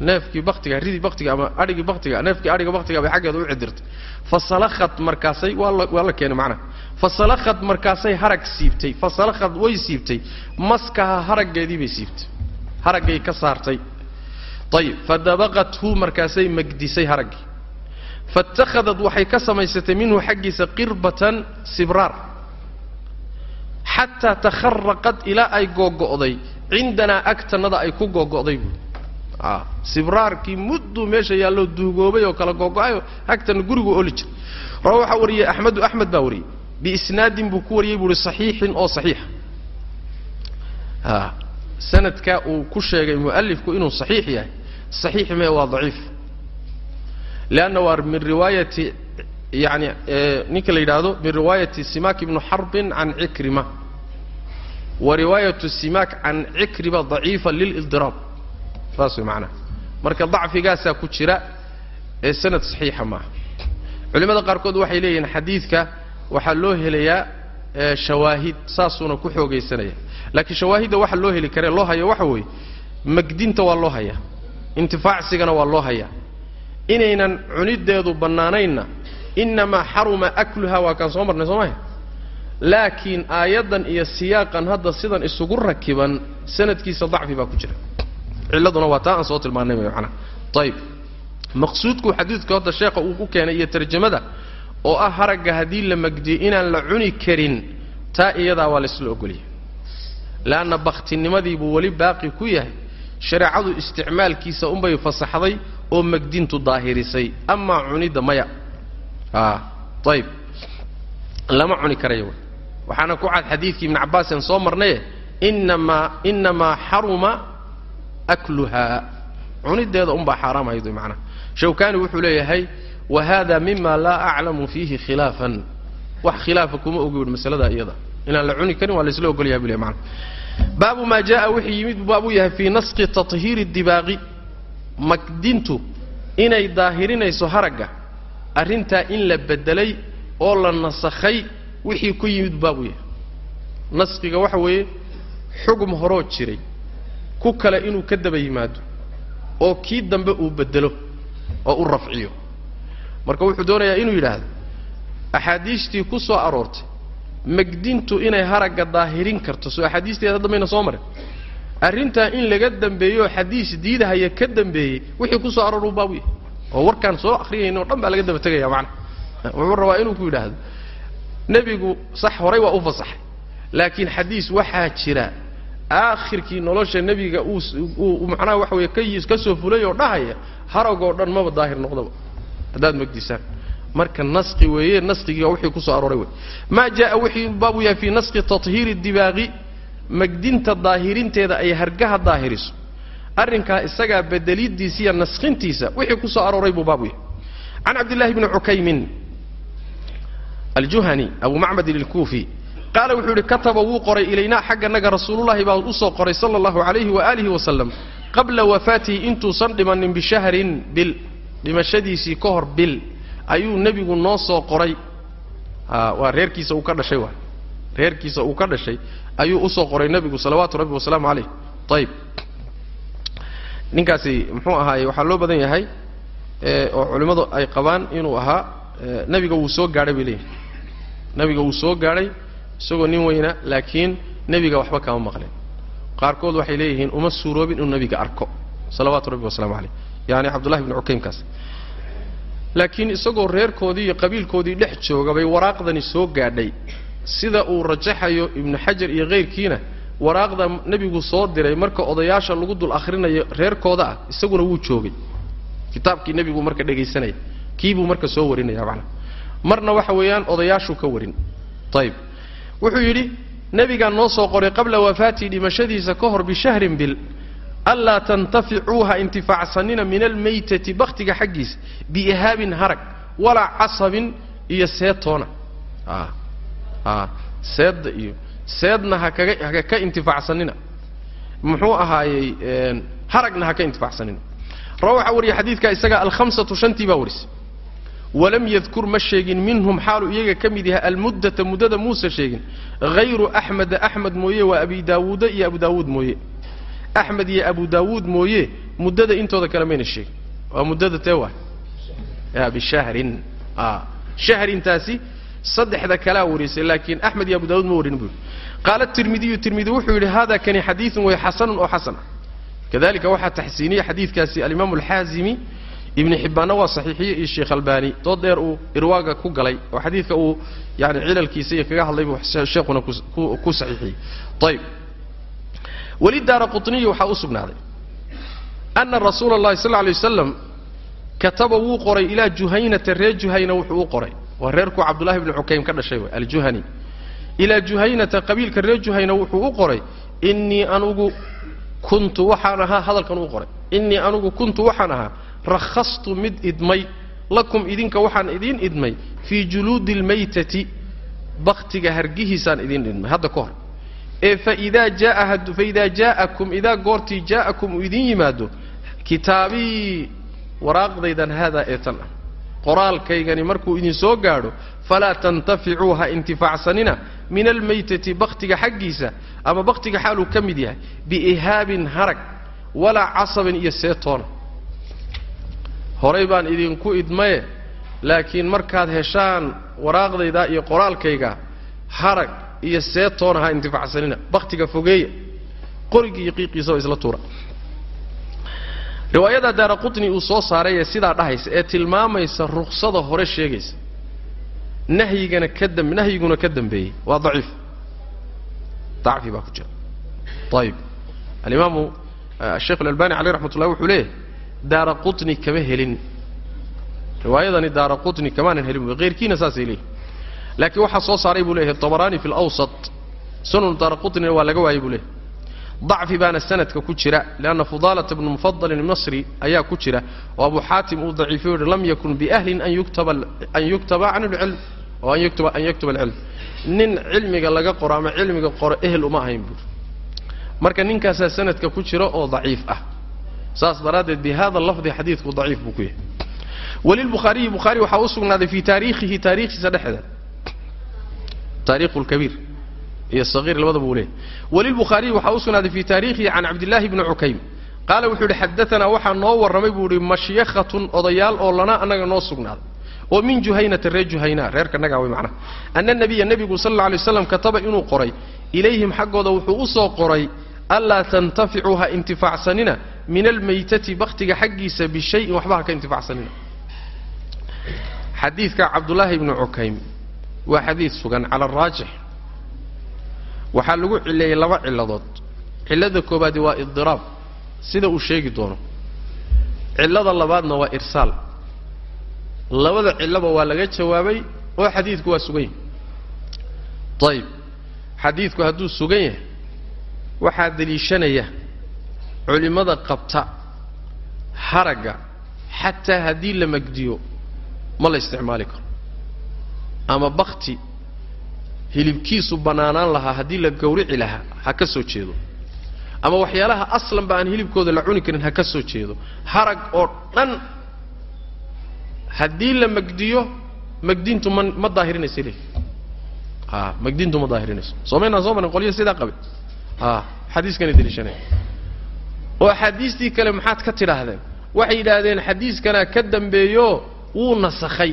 neefkii baktiga ridii baktiga ama adhigii baktiga neefkii adhiga baktiga bay xaggeeda u cidirtay fasalakhat markaasay waa la keenay macnaha fasalakhat markaasay harag siibtay fasalakhat way siibtay maskaha haraggeedii bay siibtay. Haraggay ka saartay. Ayib fadabaqathu markaasay megdisay haraggii faاtakhadat waxay ka samaysatay minhu xaggiisa qirbatan sibraar. Xataa takharaqad ilaa ay googo'day cindanaa agtannada ay ku googo'day buui sibraarkii mudduu meesha yaalloo duugoobay oo kala googo'ayo agtana gurigu oli jira raa waxaa wariyey axmedu axmed baa wariyey biisnaadin buu ku wariyey buu uhi saxiixin oo saxiixa sanadka uu ku sheegay mu'alifku inuu saxiix yahay. Saxiix mee waa daciif. Leanna waa min riwaayati yani ninka la yidhaahdo min riwaayati simak ibnu xarbin can cikrima. Wa riwaayatu simak can cikrima daciifa lilildiraab saas way macnaha marka dacfigaasaa ku jira ee sanad saxiixa maaha culimmada qaarkood waxay leeyihiin xadiidka waxaa loo helayaa shawaahid saasuuna ku xoogaysanaya. Laakiin shawaahidda waxa loo heli karee loo hayo waxa weeye magdinta waa loo hayaa intifaacsigana waa loo hayaa inaynan cunideedu bannaanaynna innamaa xaruma akluha waa kaan soo marnay soo maya laakiin aayaddan iyo siyaaqan hadda sidan isugu rakiban sanadkiisa dacfi baa ku jira cilladuna waa taa aan soo tilmaanay way macnaha ayib maqsuudku xadiidka hadda sheekha uu ku keenay iyo tarjamada oo ah haragga haddii la magdiyo inaan la cuni karin taa iyadaa waa laysla ogolyahay. Leanna bakhtinimadii buu weli baaqi ku yahay shareecadu isticmaalkiisa unbay fasaxday oo magdintu daahirisay. Amaa cunidda maya. A ayib lama cuni karayo waxaana ku cad xadiidkii ibni cabbaasen soo marnaye inamaa inamaa xaruma akluhaa cunideeda unbaa xaaraam ahayd macnaha shawkani wuxuu leeyahay wa hada mima laa aclamu fiihi khilaafan. Wax khilaafa kuma ogi ui masalada iyada. Inaan la cuni karin waa laysla ogolyaha bu le baabu maa jaa wixii yimid baabuu yahay fii naski tahiiri dibaaqi magdintu inay daahirinayso haragga arrintaa in la bedelay oo la nasakhay wixii ku yimid buu baabuu yahay. Naskiga waxa weeye xugum horoo jiray ku kale inuu ka daba yimaado oo kii dambe uu bedelo oo u rafciyo. Marka wuxuu doonayaa inuu yidhaahdo axaadiistii ku soo aroortay magdintu inay haragga daahirin karto. Soo axaadiisteeda hadda mayna soo marin. Arrintaa in laga dambeeyooo xadiis diidahaya ka dambeeyey wixii ku soo aroor uu baabu yahay oo warkaan soo akhriyayna o dhan baa laga daba tegaya macana wuxuu rabaa inuu ku yidhaahdo nebigu sax horay waa u fasaxay laakiin xadiis waxaa jira aakhirkii nolosha nebiga uu macnaha waxa weeye ka ka soo fulay oo dhahaya haragoo dhan maba daahir noqdaba haddaad magdisaan marka naski weeye naskigiiga wixii ku arooray wey maa jaa wixii baabu yahay fii naski tahiiri dibaaqi magdinta daahirinteeda ay hargaha daahiriso. Arrinkaa isagaa bedelidiisa iyo naskhintiisa wixii ku soo arooray buu baabu yahay. Can cabdillahi bni cukaymin aljuhani abu macmadin ilkuufi qaala wuxuu yidhi kataba wuu qoray ilaynaa xagganaga rasuulullahi baa u soo qoray sala allahu calayhi waalihi wasalam qabla wafaatihi intuusan dhimanin bishahrin bil. Dhimashadiisii ka hor bil ayuu nebigu noo soo qoray. Waa reerkiisa uu ka dhashay waa. Reerkiisa uu ka dhashay ayuu u soo qoray nebigu salawaatu rabbi wasalaamu calayh ayib ninkaasi muxuu ahaaye waxaa loo badan yahay oo culimmadu ay qabaan inuu ahaa nebiga wuu soo gaadhay bay leeyihiin nebiga wuu soo gaadhay isagoo nin weyna laakiin nebiga waxba kama maqlin. Qaarkood waxay leeyihiin uma suuroobin inuu nebiga arko. Salawaatu rabbi wasalaamu calayh. Yani cabdullahi bni cukaymkaas. Laakiin isagoo reerkoodii iyo qabiilkoodii dhex jooga bay waraaqdani soo gaadhay. Sida uu rajaxayo ibnu xajar iyo kayrkiina waraaqda nebigu soo diray marka odayaasha lagu dul akhrinayo reerkooda ah isaguna wuu joogay. Kitaabkii nebigu marka dhegaysanaya kiibuu marka soo warinaya macnaa marna waxa weeyaan odayaashuu ka warin. Ayib wuxuu yidhi nebigaa noo soo qoray qabla wafaatii dhimashadiisa ka hor bishahrin bil anlaa tantaficuuha intifaacsanina min almaytati bakhtiga xaggiisa biihaabin harag walaa casabin iyo seetoona seedda iyo seedna ha kaga ha ka intifaacsanina. Muxuu ahaayey haragna ha ka intifaacsanina. Rawa waxaa wariya xadiidka isaga alhamsatu shantii baa warisay walam yadkur ma sheegin minhum xaalu iyaga ka mid yahay almuddata muddada muuse sheegin. Hayru axmeda axmed mooye waa abi daawuuda iyo abu daawuud mooye. Axmed iyo abu daawuud mooye muddada intooda kale mayna sheegin. Waa muddada tee ya bishahrin shahrintaasi saddexda kalaa warisay laakiin axmed iyo abu daawuud ma warin buu qaala tirmidiyu tirmidi wuxuu yidhi hada kani xadiidun way xasanun oo xasan ah. Kadalika waxaa taxsiiniyey xadiidkaasi alimaamu alxaazimi ibni xibbaanna waa saxiixiye iyo sheekh albani. Dood dheer uu irwaaga ku galay oo xadiidka uu yani cilalkiisa iyo kaga hadlay buu sheekhuna ku saxiixiyey. Ayib weli daara qutniyi waxaa u sugnaaday ana rasuula اllahi sal lay waslam kataba wuu qoray ilaa juhaynata reer juhayna wuxuu u qoray. Waa reerkuu cabdullahi bni xukaym ka dhashay w aljuhani. Ilaa juhaynata qabiilka reer juhayna wuxuu u qoray inii anugu kuntu waxaan ahaa hadalkan u qoray inii anugu kuntu waxaan ahaa rakhastu mid idmay lakum idinka waxaan idiin idmay fii juluudi اlmaytati baktiga hargihiisaan idiin idmay hadda ka hor. Ee faidaa jaa faidaa jaa'akum idaa goortii jaa'akum uu idiin yimaado kitaabii waraaqdaydan haadaa ee tan ah. Qoraalkaygani markuu idin soo gaadho falaa tantaficuu ha intifaacsanina min almaytati bakhtiga xaggiisa ama bakhtiga xaaluu ka mid yahay biihaabin harag walaa casabin iyo seetoona horay baan idinku idmaye laakiin markaad heshaan waraaqdayda iyo qoraalkayga harag iyo seetoona ha intifaacsanina bakhtiga fogeeya qorigii iyo qiiqiisa oo isla tuura. Riwaayada daara uu soo saaray ee sidaa dhahaysa ee tilmaamaysa ruksada hore sheegaysa. Nahyigana ka dam nahyiguna ka dambeeyey. Waa daciif. Dacfi baa ku jira. Ayib alimaamu sheekh alalbani caleyh raxmat ullahi wuxuu leeyahay daara qutni kama helin riwaayadani daara qutni kamaanan helin bu keyrkiina saasay leeyihiin laakiin waxaa soo saaray buu leeyahay tabaraani fi lawsat sunan daara qutnina waa laga waayey buu leeyahay dacfi baana sanadka ku jira lianna fudaalata bnu mufadalin masri ayaa ku jira oo abu xaatim uu daciifiyo yihi lam yakun biahlin an yuktaba an yuktaba can lcilm oo an yuktaba an yaktuba alcilm nin cilmiga laga qoro ama cilmiga qoro ehel uma ahayn buuri marka ninkaasaa sanadka ku jira oo daciif ah saas daraaddeed bi hada lafdi xadiidku daciif buu ku yahay. Walilbukhaariyi bukhaari waxaa u sugnaaday fii taariikhihi taariikhiisa dhexda taarikhu lkabiir iyo sahiir labadaba uu leeyahy walilbukhaariyi waxaa u sugnaaday fii taariikhihi can cabdillahi bni cukaym. Qaala wuxuu yidhi xadaanaa waxaa noo warramay buu ihi mashyakhatun odayaal oo lana annaga noo sugnaaday. Oo min juhaynata reer juhayna reerka nagaa way macnaha ana nabiya nebigu sal alla alay waslam kataba inuu qoray. Ilayhim xaggooda wuxuu u soo qoray anlaa tantaficuu ha intifaacsanina min almaytati bakhtiga xaggiisa bishayin waxba ha ka intifaacsanina. Xadiidka cabdullaahi bni cukaym waa xadiid sugan cala araajix waxaa lagu cileeyey laba cilladood cillada koobaadi waa idiraab sida uu sheegi doono. Cillada labaadna waa irsaal. Labada cillaba waa laga jawaabay oo xadiidku waa sugan yahay. Ayib xadiidku hadduu sugan yahay waxaa deliishanaya culimmada qabta haragga xataa haddii la magdiyo ma la isticmaali karo. Ama bakti hilibkiisu bannaanaan lahaa haddii la gawrici lahaa ha ka soo jeedo. Ama waxyaalaha aslanba aan hilibkooda la cuni karin ha ka soo jeedo. Harag oo dhan haddii la magdiyo magdintu ma ma daahirinaysa le a magdintu ma daahirinayso soomaynaan soo marin qolyo sidaa qabe a xadiiskana deliishanaya oo axaadiistii kale maxaad ka tidhaahdeen? Waxay yidhaahdeen xadiiskanaa ka dambeeyo wuu nasakhay.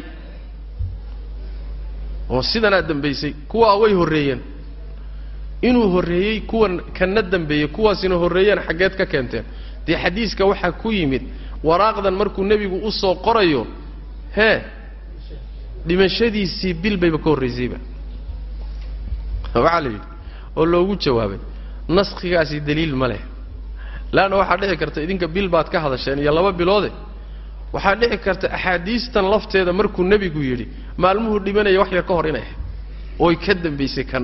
Oo sidanaa dambaysay kuwaa way horreeyeen. Inuu horreeyey kuwan kana dambeeyey kuwaasina horreeyeen xaggeed ka keenteen. Dee xadiiska waxaa ku yimid waraaqdan markuu nebigu u soo qorayo hee dhimashadiisii bil bayba ka horraysayba waxaa la yidhi oo loogu jawaabay naskhigaasi daliil ma leh laanna waxaa dhici karta idinka bil baad ka hadasheen iyo laba biloode. Waxaa dhici karta axaadiistan lafteeda markuu nebigu yidhi maalmuhuu dhimanaya wax yar ka hor inay ahayd. Ooy ka dambaysay kan.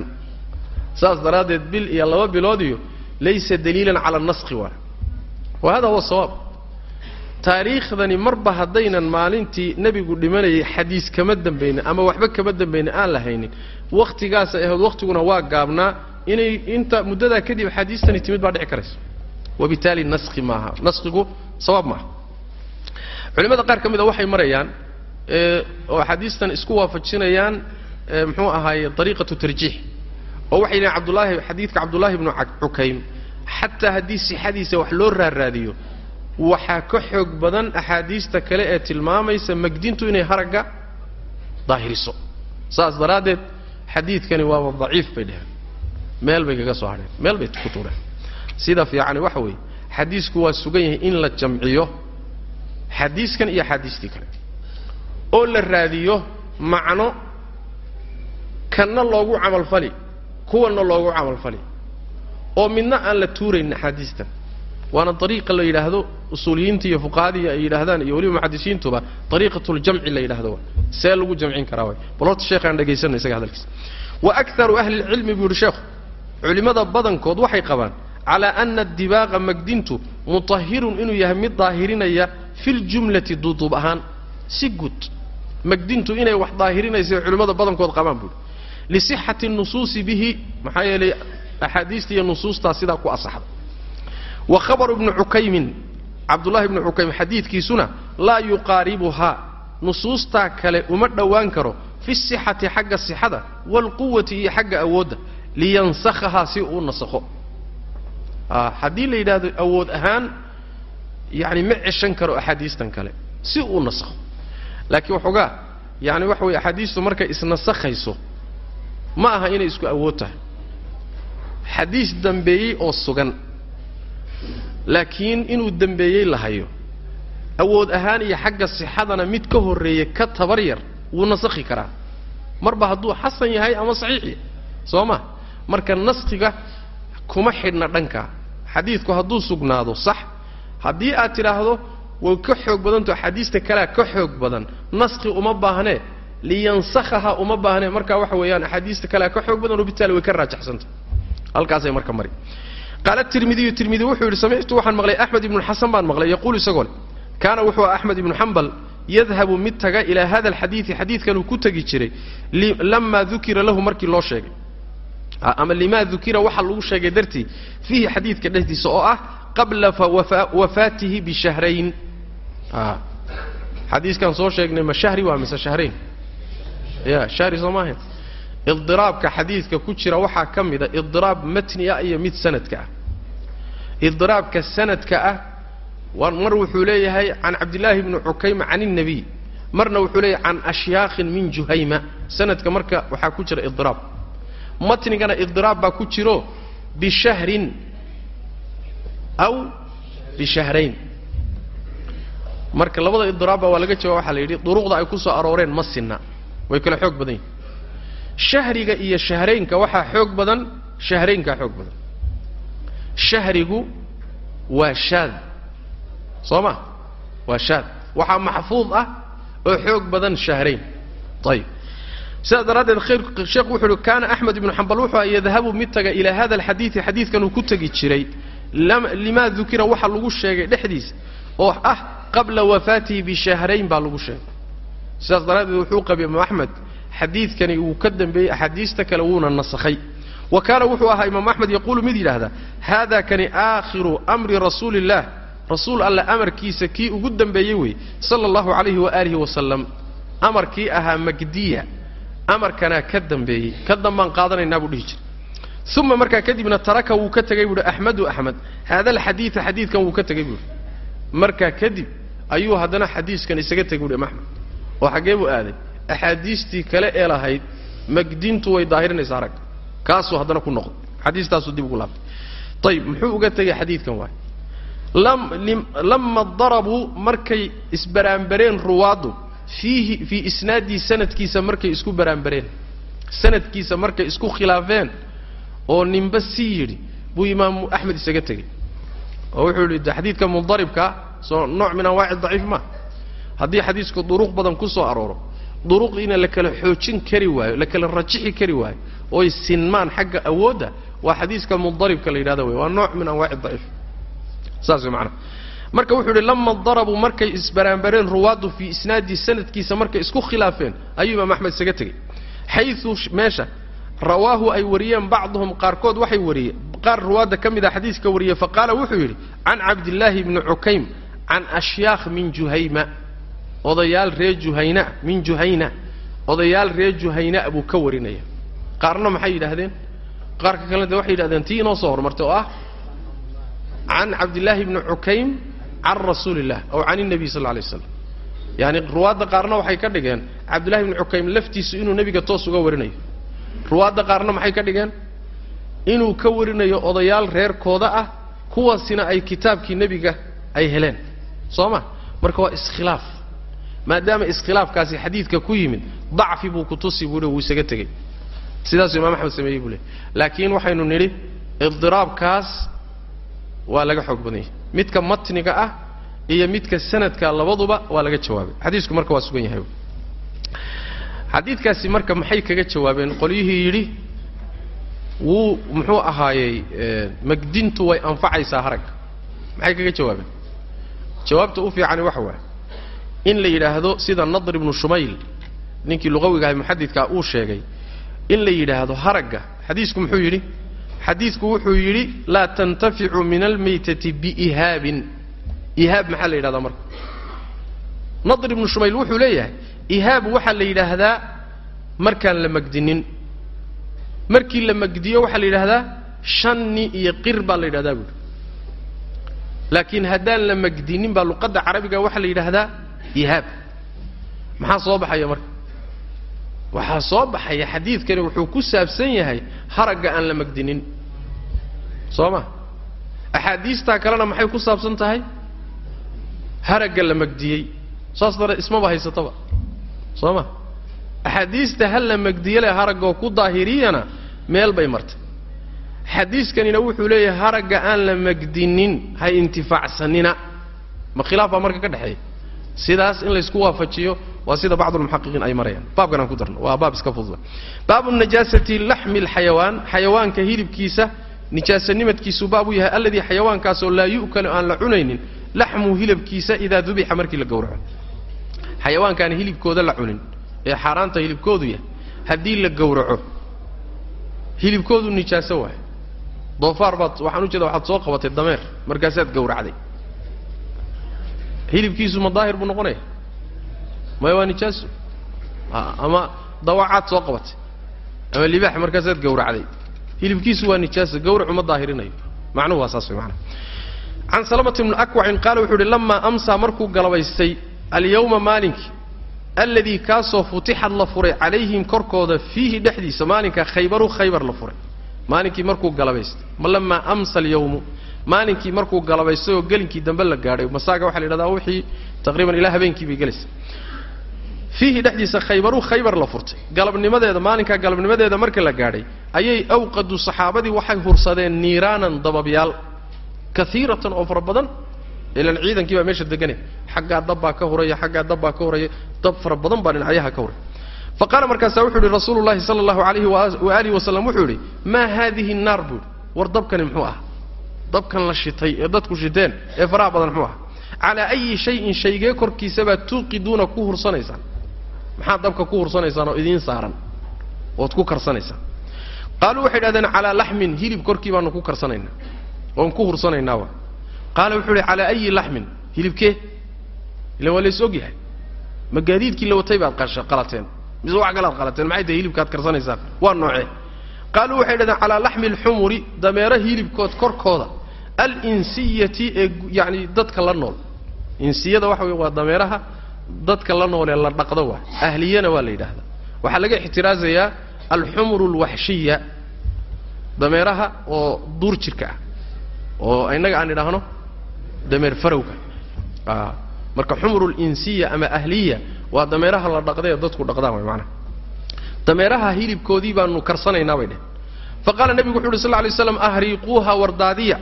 Saas daraaddeed bil iyo laba bilood iyo laysa daliilan cala naskhi waa wa hada huwa sawaab. Taariikhdani marba haddaynan maalintii nebigu dhimanayay xadiis kama dambaynin ama waxba kama dambaynin aan la haynin wakhtigaasay ahayd wakhtiguna waa gaabnaa. Inay inta muddadaa kadib axaadiistani timid baa dhici karaysa wabitaali naskhi maaha. Naskhigu sawaab maaha. Culimmada qaar ka mida waxay marayaan oo axaadiistan isku waafajinayaan muxuu ahaaye ariiqatu tarjiix oo waxay yidhahen abdulaahi xadiidka cabdullaahi bnu cukaym xataa haddii sixadiisa wax loo raarraadiyo waxaa ka xoog badan axaadiista kale ee tilmaamaysa magdintu inay haragga daahiriso. Saas daraaddeed xadiidkani waaba daciif bay dheheen meel bay kaga soo hadheen meel bay ku tuureen sida fiicani waxa weeye xadiisku waa sugan yahay in la jamciyo xadiiskan iyo axaadiistii kale. Oo la raadiyo macno kanna loogu camalfali kuwanna loogu camalfali oo midna aan la tuurayn axaadiistan waana ariiqa la yidhaahdo usuuliyiinta iyo fuqahadii ay yidhaahdaan iyo weliba muxadisiintuba ariiqatuljamci la yidhahdo see lagu jamcin karaa way bal horta sheekhaan dhegaysanna isaga hadalkiisa. Wa akaru ahli lcilmi buu yihi sheekhu culimmada badankood waxay qabaan calaa ana adibaaqa magdintu mutahirun inuu yahay mid daahirinaya fi ljumlati duuduub ahaan si guud magdintu inay wax daahirinaysa culimmada badankood qabaan buuhi lisixati nusuusi bihi maxaa yeelay axaadiista iyo nusuustaa sidaa ku asaxda wa khabaru ibni cukaymin cabdullahi ibni cukaym xadiidkiisuna laa yuqaaribuhaa nusuustaa kale uma dhowaan karo fi sixati xagga sixada waalquwati iyo xagga awoodda liyansakhahaa si uu nasakho haddii la yidhaahdo awood ahaan yani ma ceshan karo axaadiistan kale si uu nasakho laakiin waxoogaa yani waxa weye axaadiistu markay isnasakhayso ma aha inay isku awood tahay. Xadiis dambeeyey oo sugan laakiin inuu dembeeyey la hayo. Awood ahaan iyo xagga sixadana mid ka horreeya ka tabar yar wuu nasakhi karaa. Marba hadduu xasan yahay ama saxiix yahay soo ma? Marka naskhiga kuma xidhna dhanka xadiidku hadduu sugnaado sax haddii aad tidhaahdo way ka xoog badanto axaadiista kalea ka xoog badan. Naskhi uma baahnee liyansakhaha uma baahnee marka waxa weeyaan axaadiista kalea ka xoog badan oo bitaali way ka raajaxsanta halkaasay marka mari. Qaala tirmidiyu tirmidi wuxuu yidhi samictu waxaan maqlay axmed ibnu xasan baan maqlay. Yaquulu isagoo le kaana wuxuu aha axmed ibnu xambal yadhabu mid taga ilaa hada alxadiidi xadiidkan uu ku tegi jiray lamaa dukira lahu markii loo sheegay ama limaa dukira waxa lagu sheegay dartii fiihi xadiidka dhexdiisa oo ah qabla wafaatihi bishahrayn. Xadiiskan soo sheegnay ma shahri waa mise shahrayn? Ya shahri soo maahayn idiraabka xadiidka ku jira waxaa ka mida idiraab matni ah iyo mid sanadka ah. Idiraabka sanadka ah mar wuxuu leeyahay can cabdillaahi bni cukayma can الnabiy marna wuxuu leeyahay can ashyaakhin min juhayma. Sanadka marka waxaa ku jira idiraab matnigana idiraab baa ku jiro bishahrin aw bishahrayn. Marka labada idiraabba waa laga jawaab waxaa la yidhi duruqda ay ku soo arooreen ma sinna. Way kala xoog badan yihiin shahriga iyo shahraynka waxaa xoog badan shahraynkaa xoog badan. Shahrigu waa shaad. Soo ma? Waa shaad. Waxaa maxfuud ah oo xoog badan shahrayn. Ayib sidaas daraaddeed sheekhu wuxu uhi kaana axmed ibnu xambal wuxuu yadhabu mid taga ilaa hada alxadiidi xadiidkan uu ku tegi jiray. Limaa dukira waxa lagu sheegay dhexdiisa oo ah qabla wafaatihi bishahrayn baa lagu sheegay. Sidaas daraaddeed wuxuu qabay imaam axmed xadiidkani wuu ka dambeeyey axaadiista kale wuuna nasakhay. Wa kaana wuxuu ahaa imaam axmed yaquulu mid yidhaahdaa haada kani aakhiru amri rasuuli illah rasuul alla amarkiisa kii ugu dambeeyey wey sala allahu calayhi waaalihi wasalam amarkii ahaa magdiya amarkanaa ka dambeeyey ka dambaan qaadanaynaa buu dhihi jiray. Uma markaa kadibna taraka wuu ka tegay buuhi axmedu axmed haada alxadiida xadiidkan wuu ka tegay buuhi markaa kadib ayuu haddana xadiiskan isaga tegay buuhi imaam axmed oo xaggee buu aaday axaadiistii kale ee lahayd magdintu way daahirinaysaa arag kaasuu haddana ku noqday. Xadiistaasuu dib ugu laabtay. Ayib muxuu uga tegay xadiidkan waay? Lama darabuu markay isbaraanbareen ruwaaddu fiihi fii isnaadii sanadkiisa markay isku baraanbareen sanadkiisa markay isku khilaafeen oo ninba si yidhi buu imaamu axmed isaga tegey. Oo wuxuu yidhi xadiidka mundaribka soo nooc min anwaaci daciif ma haddii xadiisku duruq badan ku soo arooro duruqdiina la kala xoojin kari waayo la kala rajixi kari waayo oy sinmaan xagga awoodda waa xadiiska mundaribka la yidhahda wey waa nooc min anwaaci daciif. Saas way macanaha marka wuxuu yidhi lama darabuu markay isbaraanbareen ruwaaddu fii isnaadii sanadkiisa markay isku khilaafeen ayuu imaam axmed isaga tegey. Xayu meesha rawaahu ay wariyeen bacduhum qaarkood waxay wariyeen qaar ruwaadda ka mid a xadiiska wariyey faqaala wuxuu yidhi can cabdillaahi bni cukaym can ashyaakh min juhayma. Odayaal ree juhayna min juhayna. Odayaal ree juhayna buu ka warinaya. Qaarna maxay yidhaahdeen? Qaarka kalena de waxay yidhahdeen tii inoo soo hormartay oo ah can cabdillaahi bni cukaym can rasuuli illah aw can الnabiy sal alay slam yaani ruwaadda qaarna waxay ka dhigeen cabdillahi bni cukaym laftiisu inuu nebiga toos uga warinayo. Ruwaadda qaarna maxay ka dhigeen? Inuu ka warinayo odayaal reerkooda ah kuwaasina ay kitaabkii nebiga ay heleen. Soo ma? Marka waa iskhilaaf. Maadaama iskhilaafkaasi xadiidka ku yimid dacfi buu ku tusi buu wuu isaga tegey. Sidaasuu imaam axmed sameeyey buu le laakiin waxaynu nidhi idiraabkaas waa laga xoog badan yahay midka matniga ah iyo midka sanadka labaduba waa laga jawaabay. Xadiisku marka waa sugan yahay. Xadiidkaasi marka maxay kaga jawaabeen? Qolyihii yidhi wuu muxuu ahaayey magdintu way anfacaysaa haragga maxay kaga jawaabeen? Jawaabta u fiicani waxa waaye in la yidhaahdo sida nadr ibnu shumayl ninkii luqawigahay muxadidkaa uu sheegay in la yidhaahdo haragga xadiisku muxuu yidhi xadiidku wuxuu yidhi laa tantaficu min almaytati biihaabin. Ihaab maxaa la yidhahdaa marka? Nadr ibnu shumayl wuxuu leeyahay ihaab waxaa la yidhaahdaa markaan la magdinin. Markii la magdiyo waxaa la yidhahdaa shanni iyo qir baa la yidhahdaa buuri laakiin haddaan la magdinin baa luqadda carabiga waxaa la yidhaahdaa ihaab. Maxaa soo baxaya marka? Waxaa soo baxaya xadiidkani wuxuu ku saabsan yahay haragga aan la magdinin soo ma axaadiistaa kalena maxay ku saabsan tahay? Haragga la magdiyey. Saas dare ismaba haysataba. Soo ma axaadiista ha la magdiye haraggoo ku daahiriyana meel bay martay. Xadiiskanina wuxuu leeyahay haragga aan la magdinin ha intifaacsanina. Ma khilaaf baa marka ka dhexeeya sidaas in laysku waafajiyo waa sida bacdulmuxaqiqiin ay marayaan. Baabkan aan ku darno. Waa baab iska fududa. Baabu najaasati laxmi alxayawaan xayawaanka hilibkiisa nijaasanimadkiisuu baab u yahay alladii xayawaankaasoo laa yu'kalu aan la cunaynin laxmuhu hilibkiisa idaa dubixa markii la gowraco. Xayawaankaan hilibkooda la cunin ee xaaraanta hilibkoodu yahay haddii la gowraco hilibkoodu nijaaso waay doofaar baad waxaan ujeeda waxaad soo qabatay dameer markaasaad gowracday. Hilibkiisu ma buu noqonaya? Maya waa nijaaso ama dawacaad soo qabatay? Ama libaax markaasaad gowracday hilibkiisu waa nijaaso gawracu ma daahirinayo. Macnuhu waa saas maanaa can salamata bni akwacin qaala wuxuu uhi lamaa amsaa markuu galabaystay alyawma maalinkii alladii kaasoo futixad la furay calayhim korkooda fiihi dhexdiisa maalinka khaybaru khaybar la furay. Maalinkii markuu galabaystay? Lamaa amsa alyawmu maalinkii markuu galabaystay oo gelinkii dambe la gaadhay? Masaaga waxa la yidhahdaa wixii taqriiban ilaa habeenkii bay gelaysa fiihi dhexdiisa khaybaru khaybar la furtay. Galabnimadeeda maalinkaa galabnimadeeda marka la gaadhay ayay awqadu saxaabadii waxay hursadeen niiraanan dababyaal kaiiratan oo fara badan ilan ciidankii baa meesha deganay. Xaggaa dabbaa ka huraya xaggaa dabbaa ka huraya dab fara badan baa dhinacyaha ka huray fa qaala markaasaa wuxuu yihi rasuulu llahi sala allahu alayhi waalihi wasalam wuxuu yidhi maa haadihi nnaar buu yidhi. War dabkani muxuu ah dabkan la shitay ee dadku shiteen ee faraha badan muxuu ah calaa ayi shayin shaygee korkiisabaa tuuqiduuna ku hursanaysaan maxaad dabka ku hursanaysaan oo idiin saaran? Ood ku karsanaysaan qaaluu waxay idhahdeen calaa laxmin hilib korkii baanu ku karsanaynaa. Oon ku hursanaynaa qaala wuxuu ihi calaa ayi laxmin hilibkee ilan waa lays og yahay ma gaadiidkii la watay baad qalateen. Mise wax kalaad qalateen? Maxay tahay hilibkaad karsanaysaan waa noocee. Qaaluu waxay idhahdeen calaa laxmi alxumuri dameero hilibkood korkooda alinsiyati ee yacni dadka la nool. Insiyada waxa wey waa dameeraha dadka la noolee la dhaqdo waa ahliyana waa la yidhaahdaa. Waxaa laga ixtiraasayaa alxumru alwaxshiya dameeraha oo duur jirka ah oo innaga aan idhaahno dameer farowga. Marka xumrul insiya ama ahliya waa dameeraha la dhaqday ee dadku dhaqdaan way macnaha dameeraha hilibkoodii baanu karsanaynaa bay dheh fa nebigu wuxu uhi lla lay slam ahriiquuha wardaadiya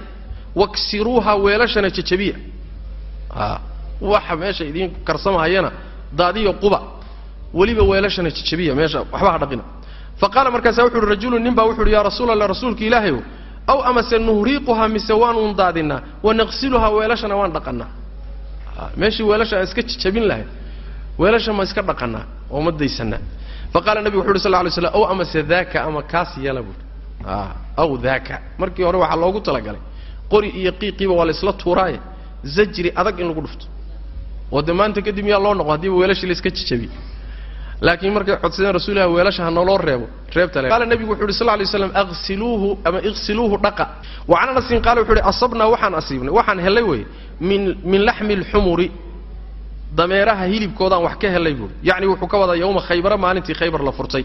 waksiruuha weelashana jajabiya. A waxa meesha idiin karsamahayana daadiyo quba. Weliba weelashana jajabiya meesha waxba ha dhaqina fa qaala markaasa wuxu uhi rajulun nin baa wuxu uhi yaa rasuula allah rasuulka ilaahayow aw amase nuhriiquhaa mise waanuun daadinaa wanaqsiluhaa weelashana waan dhaqannaa meeshii weelasha aan iska jajabin lahayn weelasha ma iska dhaqannaa oo ma daysanaa. Fa qaala nebigu wuxu uhi sal ly slam aw amase daaka ama kaas yeela buui aw daaka markii hore waxaa loogu talagalay qori iyo qiiqiiba waa la isla tuuraaye zajri adag in lagu dhufto dee maanta kadib miyaa loo noqo haddiiba weelashii la iska jajabiy laakiin markay codsadeen rasulilah weelasha ha naloo reebo reebta qaala nebigu wuxu uhi sal lay slam asiluuhu ama iqsiluuhu dhaqa. Wa anasin qaala wuxu uhi asabnaa waxaan asiibnay waxaan hellay wey min min laxmi alxumuri dameeraha hilibkoodaan wax ka hellay buuri yacni wuxuu ka wadaa yowma khaybara maalintii khaybar la furtay.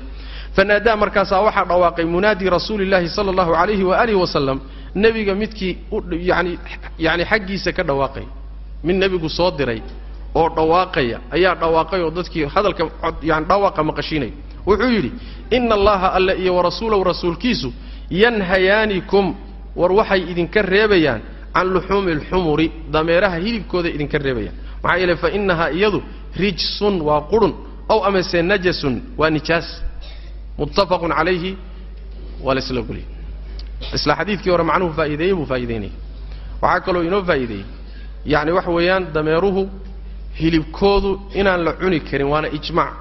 Fanaadaa markaasaa waxaa dhawaaqay munaadi rasuuli llahi sala allahu alayhi waalihi wasalam nebiga midkii yani yani xaggiisa ka dhawaaqay mid nebigu soo diray oo dhawaaqaya ayaa dhawaaqay oo dadkii hadalka yani dhawaaqa maqashiinaya wuxuu yidhi ina allaha alle iyo warasuulahu rasuulkiisu yanhayaanikum war waxay idinka reebayaan can luxuumi alxumuri dameeraha hilibkooda idinka reebayaan. Maxaa yeele fa inahaa iyadu rijsun waa qurun ow amase najasun waa nijaas. Muttafaqun calayhi waa la isla goliy isla xadiidkii hore macnuhu faa'iideeyey buu faa'iideynaya waxaa kaloo inoo faa'iideeyey yacni waxa weeyaan dameeruhu hilibkoodu inaan la cuni karin waana ijmac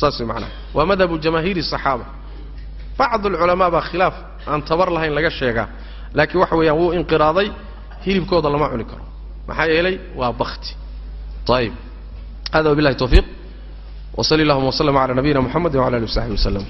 saas way macanaha waa madhabu jamaahiiri saxaaba bacd alculamaa baa khilaaf aan tabar lahayn laga sheegaa. Laakiin waxa weeyaan wuu inqiraaday hilibkooda lama cuni karo. Maxaa yeelay waa bakti ayib hada wabillahi tawfiiq. Wsali allahuma wslama ala nabiyina muxamedi wala ali w saxbi waslem